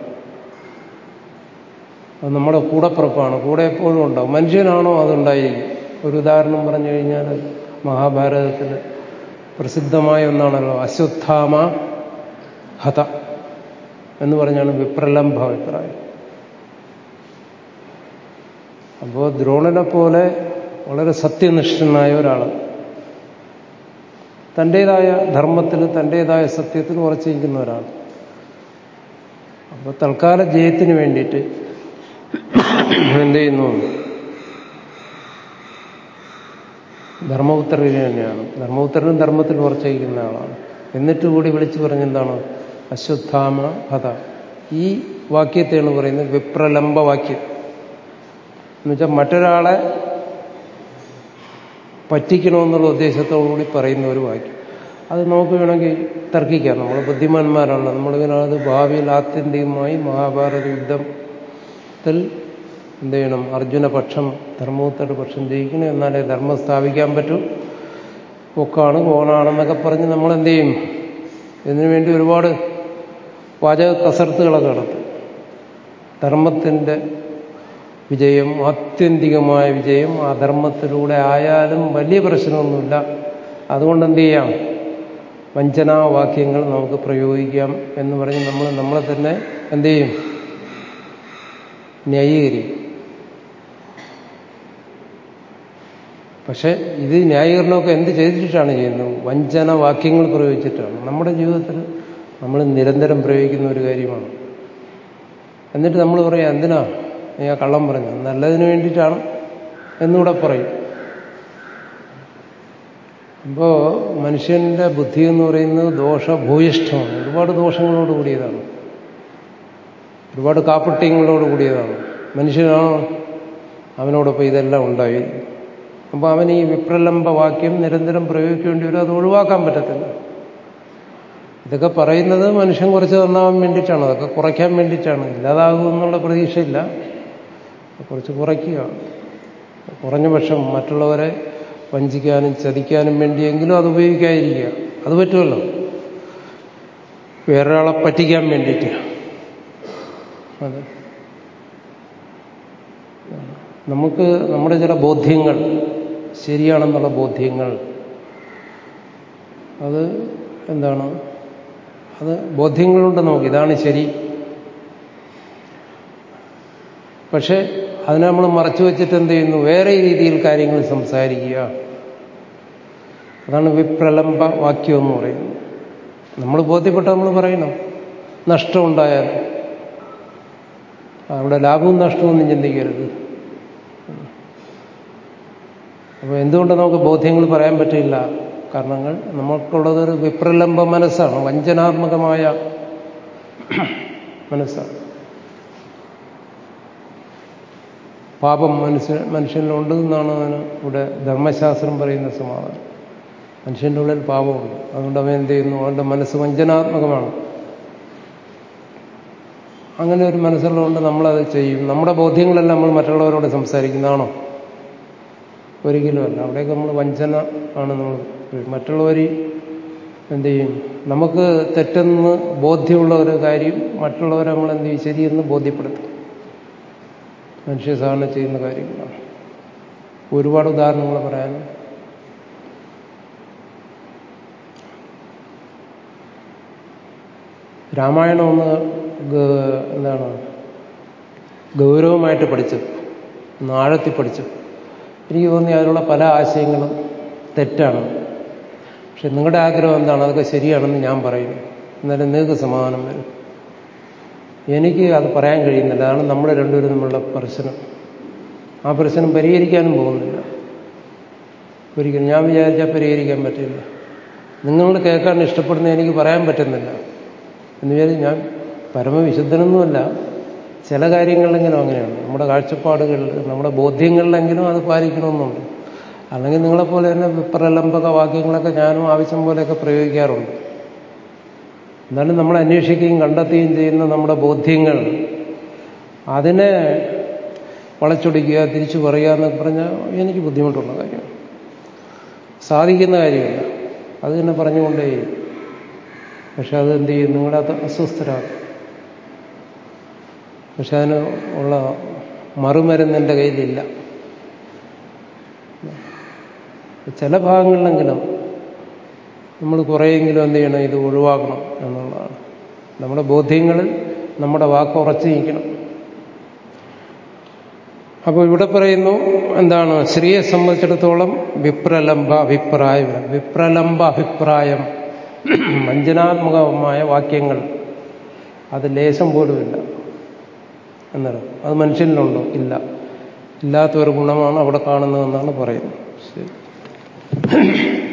അത് നമ്മുടെ കൂടപ്പുറപ്പാണ്. കൂടെ എപ്പോഴും ഉണ്ടാവും. മനുഷ്യനാണോ അതുണ്ടായിരിക്കും. ഒരു ഉദാഹരണം പറഞ്ഞു കഴിഞ്ഞാൽ മഹാഭാരതത്തിൽ പ്രസിദ്ധമായ ഒന്നാണല്ലോ അശ്വത്ഥാമ ഹത എന്ന് പറഞ്ഞാണ് വിപ്രലംബാഭിപ്രായം അപ്പോൾ ദ്രോണനെ പോലെ വളരെ സത്യനിഷ്ഠനായ ഒരാൾ തന്റെതായ ധർമ്മത്തിൽ തന്റെതായ സത്യത്തിൽ ഉറച്ചിരിക്കുന്ന ഒരാൾ അപ്പോൾ തൽക്കാല ജയത്തിന് വേണ്ടിയിട്ട് എന്ത് ചെയ്യുന്നു ധർമ്മപുത്രന് തന്നെയാണ്. ധർമ്മപുത്രനും ധർമ്മത്തിൽ ഉറച്ചിരിക്കുന്ന ആളാണ്. എന്നിട്ട് കൂടി വിളിച്ചു പറഞ്ഞെന്താണ് അശ്വത്ഥാമ കഥ ഈ വാക്യത്തെയാണ് പറയുന്നത് വിപ്രലംബ വാക്യം എന്നുവെച്ചാൽ മറ്റൊരാളെ പറ്റിക്കണമെന്നുള്ള ഉദ്ദേശത്തോടുകൂടി പറയുന്ന ഒരു വാക്യം. അത് നമുക്ക് വേണമെങ്കിൽ തർക്കിക്കാം. നമ്മൾ ബുദ്ധിമാന്മാരാണ്. നമ്മളിങ്ങനെ അത് ഭാവിയിൽ ആത്യന്തികമായി മഹാഭാരത യുദ്ധത്തിൽ എന്ത് ചെയ്യണം? അർജുനപക്ഷം ധർമ്മോത്തരുടെ പക്ഷം ജയിക്കണം. എന്നാലേ ധർമ്മം സ്ഥാപിക്കാൻ പറ്റൂ. പൊക്കാണ് കോണാണെന്നൊക്കെ പറഞ്ഞ് നമ്മൾ എന്ത് ചെയ്യും? ഇതിനുവേണ്ടി ഒരുപാട് വാചക കസർത്തുകളൊക്കെ നടത്തും. ധർമ്മത്തിന്റെ വിജയം ആത്യന്തികമായ വിജയം ആ ധർമ്മത്തിലൂടെ ആയാലും വലിയ പ്രശ്നമൊന്നുമില്ല. അതുകൊണ്ട് എന്ത് ചെയ്യാം? വഞ്ചനാവാക്യങ്ങൾ നമുക്ക് പ്രയോഗിക്കാം എന്ന് പറഞ്ഞ് നമ്മൾ നമ്മളെ തന്നെ എന്ത് ചെയ്യും? ന്യായീകരിക്കും. പക്ഷെ ഇത് ന്യായീകരണമൊക്കെ എന്ത് ചെയ്തിട്ടാണ് ചെയ്യുന്നത്? വഞ്ചന വാക്യങ്ങൾ പ്രയോഗിച്ചിട്ടാണ്. നമ്മുടെ ജീവിതത്തിൽ നമ്മൾ നിരന്തരം പ്രയോഗിക്കുന്ന ഒരു കാര്യമാണ്. എന്നിട്ട് നമ്മൾ പറയാം എന്തിനാ? ആ കള്ളം പറഞ്ഞു. നല്ലതിന് വേണ്ടിയിട്ടാണ് എന്നുകൂടെ പറയും. അപ്പോ മനുഷ്യന്റെ ബുദ്ധി എന്ന് പറയുന്നത് ദോഷഭൂയിഷ്ഠമാണ്. ഒരുപാട് ദോഷങ്ങളോട് കൂടിയതാണ്. ഒരുപാട് കാപ്പട്യങ്ങളോട് കൂടിയതാണ്. മനുഷ്യനാണോ അവനോടൊപ്പം ഇതെല്ലാം ഉണ്ടായി. അപ്പൊ അവൻ ഈ വിപ്രലംബ വാക്യം നിരന്തരം പ്രയോഗിക്കേണ്ടി വരും. അത് ഒഴിവാക്കാൻ പറ്റത്തില്ല. ഇതൊക്കെ പറയുന്നത് മനുഷ്യൻ കുറച്ച് നന്നാവാൻ വേണ്ടിയിട്ടാണ്. അതൊക്കെ കുറയ്ക്കാൻ വേണ്ടിയിട്ടാണ്. ഇല്ലാതാകുമെന്നുള്ള പ്രതീക്ഷയില്ല. കുറച്ച് കുറയ്ക്കുക. കുറഞ്ഞ പക്ഷം മറ്റുള്ളവരെ വഞ്ചിക്കാനും ചതിക്കാനും വേണ്ടിയെങ്കിലും അത് ഉപയോഗിക്കാതിരിക്കുക. അത് പറ്റുമല്ലോ? വേറൊരാളെ പറ്റിക്കാൻ വേണ്ടിയിട്ട്. അതെ. നമുക്ക് നമ്മുടെ ചില ബോധ്യങ്ങൾ ശരിയാണെന്നുള്ള ബോധ്യങ്ങൾ അത് എന്താണ്? അത് ബോധ്യങ്ങളുണ്ട് നമുക്ക്. ഇതാണ് ശരി. പക്ഷെ അതിനെ നമ്മൾ മറച്ചു വെച്ചിട്ട് എന്ത് ചെയ്യുന്നു? വേറെ രീതിയിൽ കാര്യങ്ങൾ സംസാരിക്കുക. അതാണ് വിപ്രലംബ വാക്യം എന്ന് പറയുന്നത്. നമ്മൾ ബോധ്യപ്പെട്ട നമ്മൾ പറയണം. നഷ്ടമുണ്ടായാൽ അവിടെ ലാഭവും നഷ്ടമൊന്നും ചിന്തിക്കരുത്. അപ്പോൾ എന്തുകൊണ്ട് നമുക്ക് ബോധ്യങ്ങൾ പറയാൻ പറ്റില്ല? കാരണങ്ങൾ നമുക്കുള്ളതൊരു വിപ്രലംബ മനസ്സാണ്. വഞ്ചനാത്മകമായ മനസ്സാണ്. പാപം മനുഷ്യ മനുഷ്യനിലുണ്ട് എന്നാണ് അവന് ഇവിടെ ധർമ്മശാസ്ത്രം പറയുന്ന സമാധാനം. മനുഷ്യന്റെ ഉള്ളിൽ പാപമുണ്ട്. അതുകൊണ്ട് അവൻ എന്ത് ചെയ്യുന്നു? അവന്റെ മനസ്സ് വഞ്ചനാത്മകമാണ്. അങ്ങനെ ഒരു മനസ്സുള്ളതുകൊണ്ട് നമ്മളത് ചെയ്യും. നമ്മുടെ ബോധ്യങ്ങളെല്ലാം നമ്മൾ മറ്റുള്ളവരോട് സംസാരിക്കുന്നതാണോ? ഒരിക്കലുമല്ല അവിടെയൊക്കെ നമ്മൾ വഞ്ചന ആണ് നമ്മൾ മറ്റുള്ളവർ എന്ത് ചെയ്യും? നമുക്ക് തെറ്റെന്ന് ബോധ്യമുള്ള ഒരു കാര്യം മറ്റുള്ളവരെ നമ്മൾ എന്ത് ചെയ്യും? ശരിയെന്ന് ബോധ്യപ്പെടുത്തും. മനുഷ്യ സാധാരണ ചെയ്യുന്ന കാര്യങ്ങളാണ്. ഒരുപാട് ഉദാഹരണങ്ങൾ പറയാൻ. രാമായണം ഒന്ന് എന്താണ്? ഗൗരവമായിട്ട് പഠിച്ചു. നാഴത്തി പഠിച്ചു. എനിക്ക് തോന്നി അതിനുള്ള പല ആശയങ്ങളും തെറ്റാണ്. പക്ഷെ നിങ്ങളുടെ ആഗ്രഹം എന്താണ്? അതൊക്കെ ശരിയാണെന്ന് ഞാൻ പറയുന്നു. എന്നാലും നിങ്ങൾക്ക് സമാധാനം വരും. എനിക്ക് അത് പറയാൻ കഴിയുന്നില്ല. അതാണ് നമ്മൾ രണ്ടുപേരും നമ്മളുടെ പ്രശ്നം. ആ പ്രശ്നം പരിഹരിക്കാനും പോകുന്നില്ല. ഒരിക്കലും ഞാൻ വിചാരിച്ചാൽ പരിഹരിക്കാൻ പറ്റില്ല. നിങ്ങൾ കേൾക്കാൻ ഇഷ്ടപ്പെടുന്ന എനിക്ക് പറയാൻ പറ്റുന്നില്ല. എന്ന് വിചാരിച്ച് ഞാൻ പരമവിശുദ്ധനൊന്നുമല്ല. ചില കാര്യങ്ങളിലെങ്കിലും അങ്ങനെയാണ്. നമ്മുടെ കാഴ്ചപ്പാടുകളിൽ നമ്മുടെ ബോധ്യങ്ങളിലെങ്കിലും അത് പാലിക്കണമെന്നുണ്ട്. അല്ലെങ്കിൽ നിങ്ങളെപ്പോലെ തന്നെ പ്രലംബക വാക്യങ്ങളൊക്കെ ഞാനും ആവശ്യം പോലെയൊക്കെ പ്രയോഗിക്കാറുണ്ട്. എന്നാലും നമ്മൾ അന്വേഷിക്കുകയും കണ്ടെത്തുകയും ചെയ്യുന്ന നമ്മുടെ ബോധ്യങ്ങൾ അതിനെ വളച്ചൊടിക്കുക തിരിച്ചു പറയുക എന്നൊക്കെ പറഞ്ഞാൽ എനിക്ക് ബുദ്ധിമുട്ടുള്ള കാര്യമാണ്. സാധിക്കുന്ന കാര്യമല്ല. അത് തന്നെ പറഞ്ഞുകൊണ്ടേ പക്ഷെ അത് എന്ത് ചെയ്യും? നിങ്ങളെ അസ്വസ്ഥരാണ് പക്ഷെ അതിന് ഉള്ള മറുമരുന്ന് എന്റെ കയ്യിലില്ല. ചില ഭാഗങ്ങളിലെങ്കിലും നമ്മൾ കുറേയെങ്കിലും എന്ത് ചെയ്യണം ഇത് ഒഴിവാക്കണം എന്നുള്ളതാണ്. നമ്മുടെ ബോധ്യങ്ങളിൽ നമ്മുടെ വാക്ക് ഉറച്ചു നിൽക്കണം. അപ്പോൾ ഇവിടെ പറയുന്നു എന്താണ് സ്ത്രീയെ സംബന്ധിച്ചിടത്തോളം വിപ്രലംബ അഭിപ്രായം. വിപ്രലംബ അഭിപ്രായം വഞ്ചനാത്മകമായ വാക്യങ്ങൾ. അത് ലേശം പോലുമില്ല എന്നറിയാം അത് മനുഷ്യനിലുണ്ടോ? ഇല്ല. ഇല്ലാത്തൊരു ഗുണമാണ് അവിടെ കാണുന്നതെന്നാണ് പറയുന്നത്. ശരി.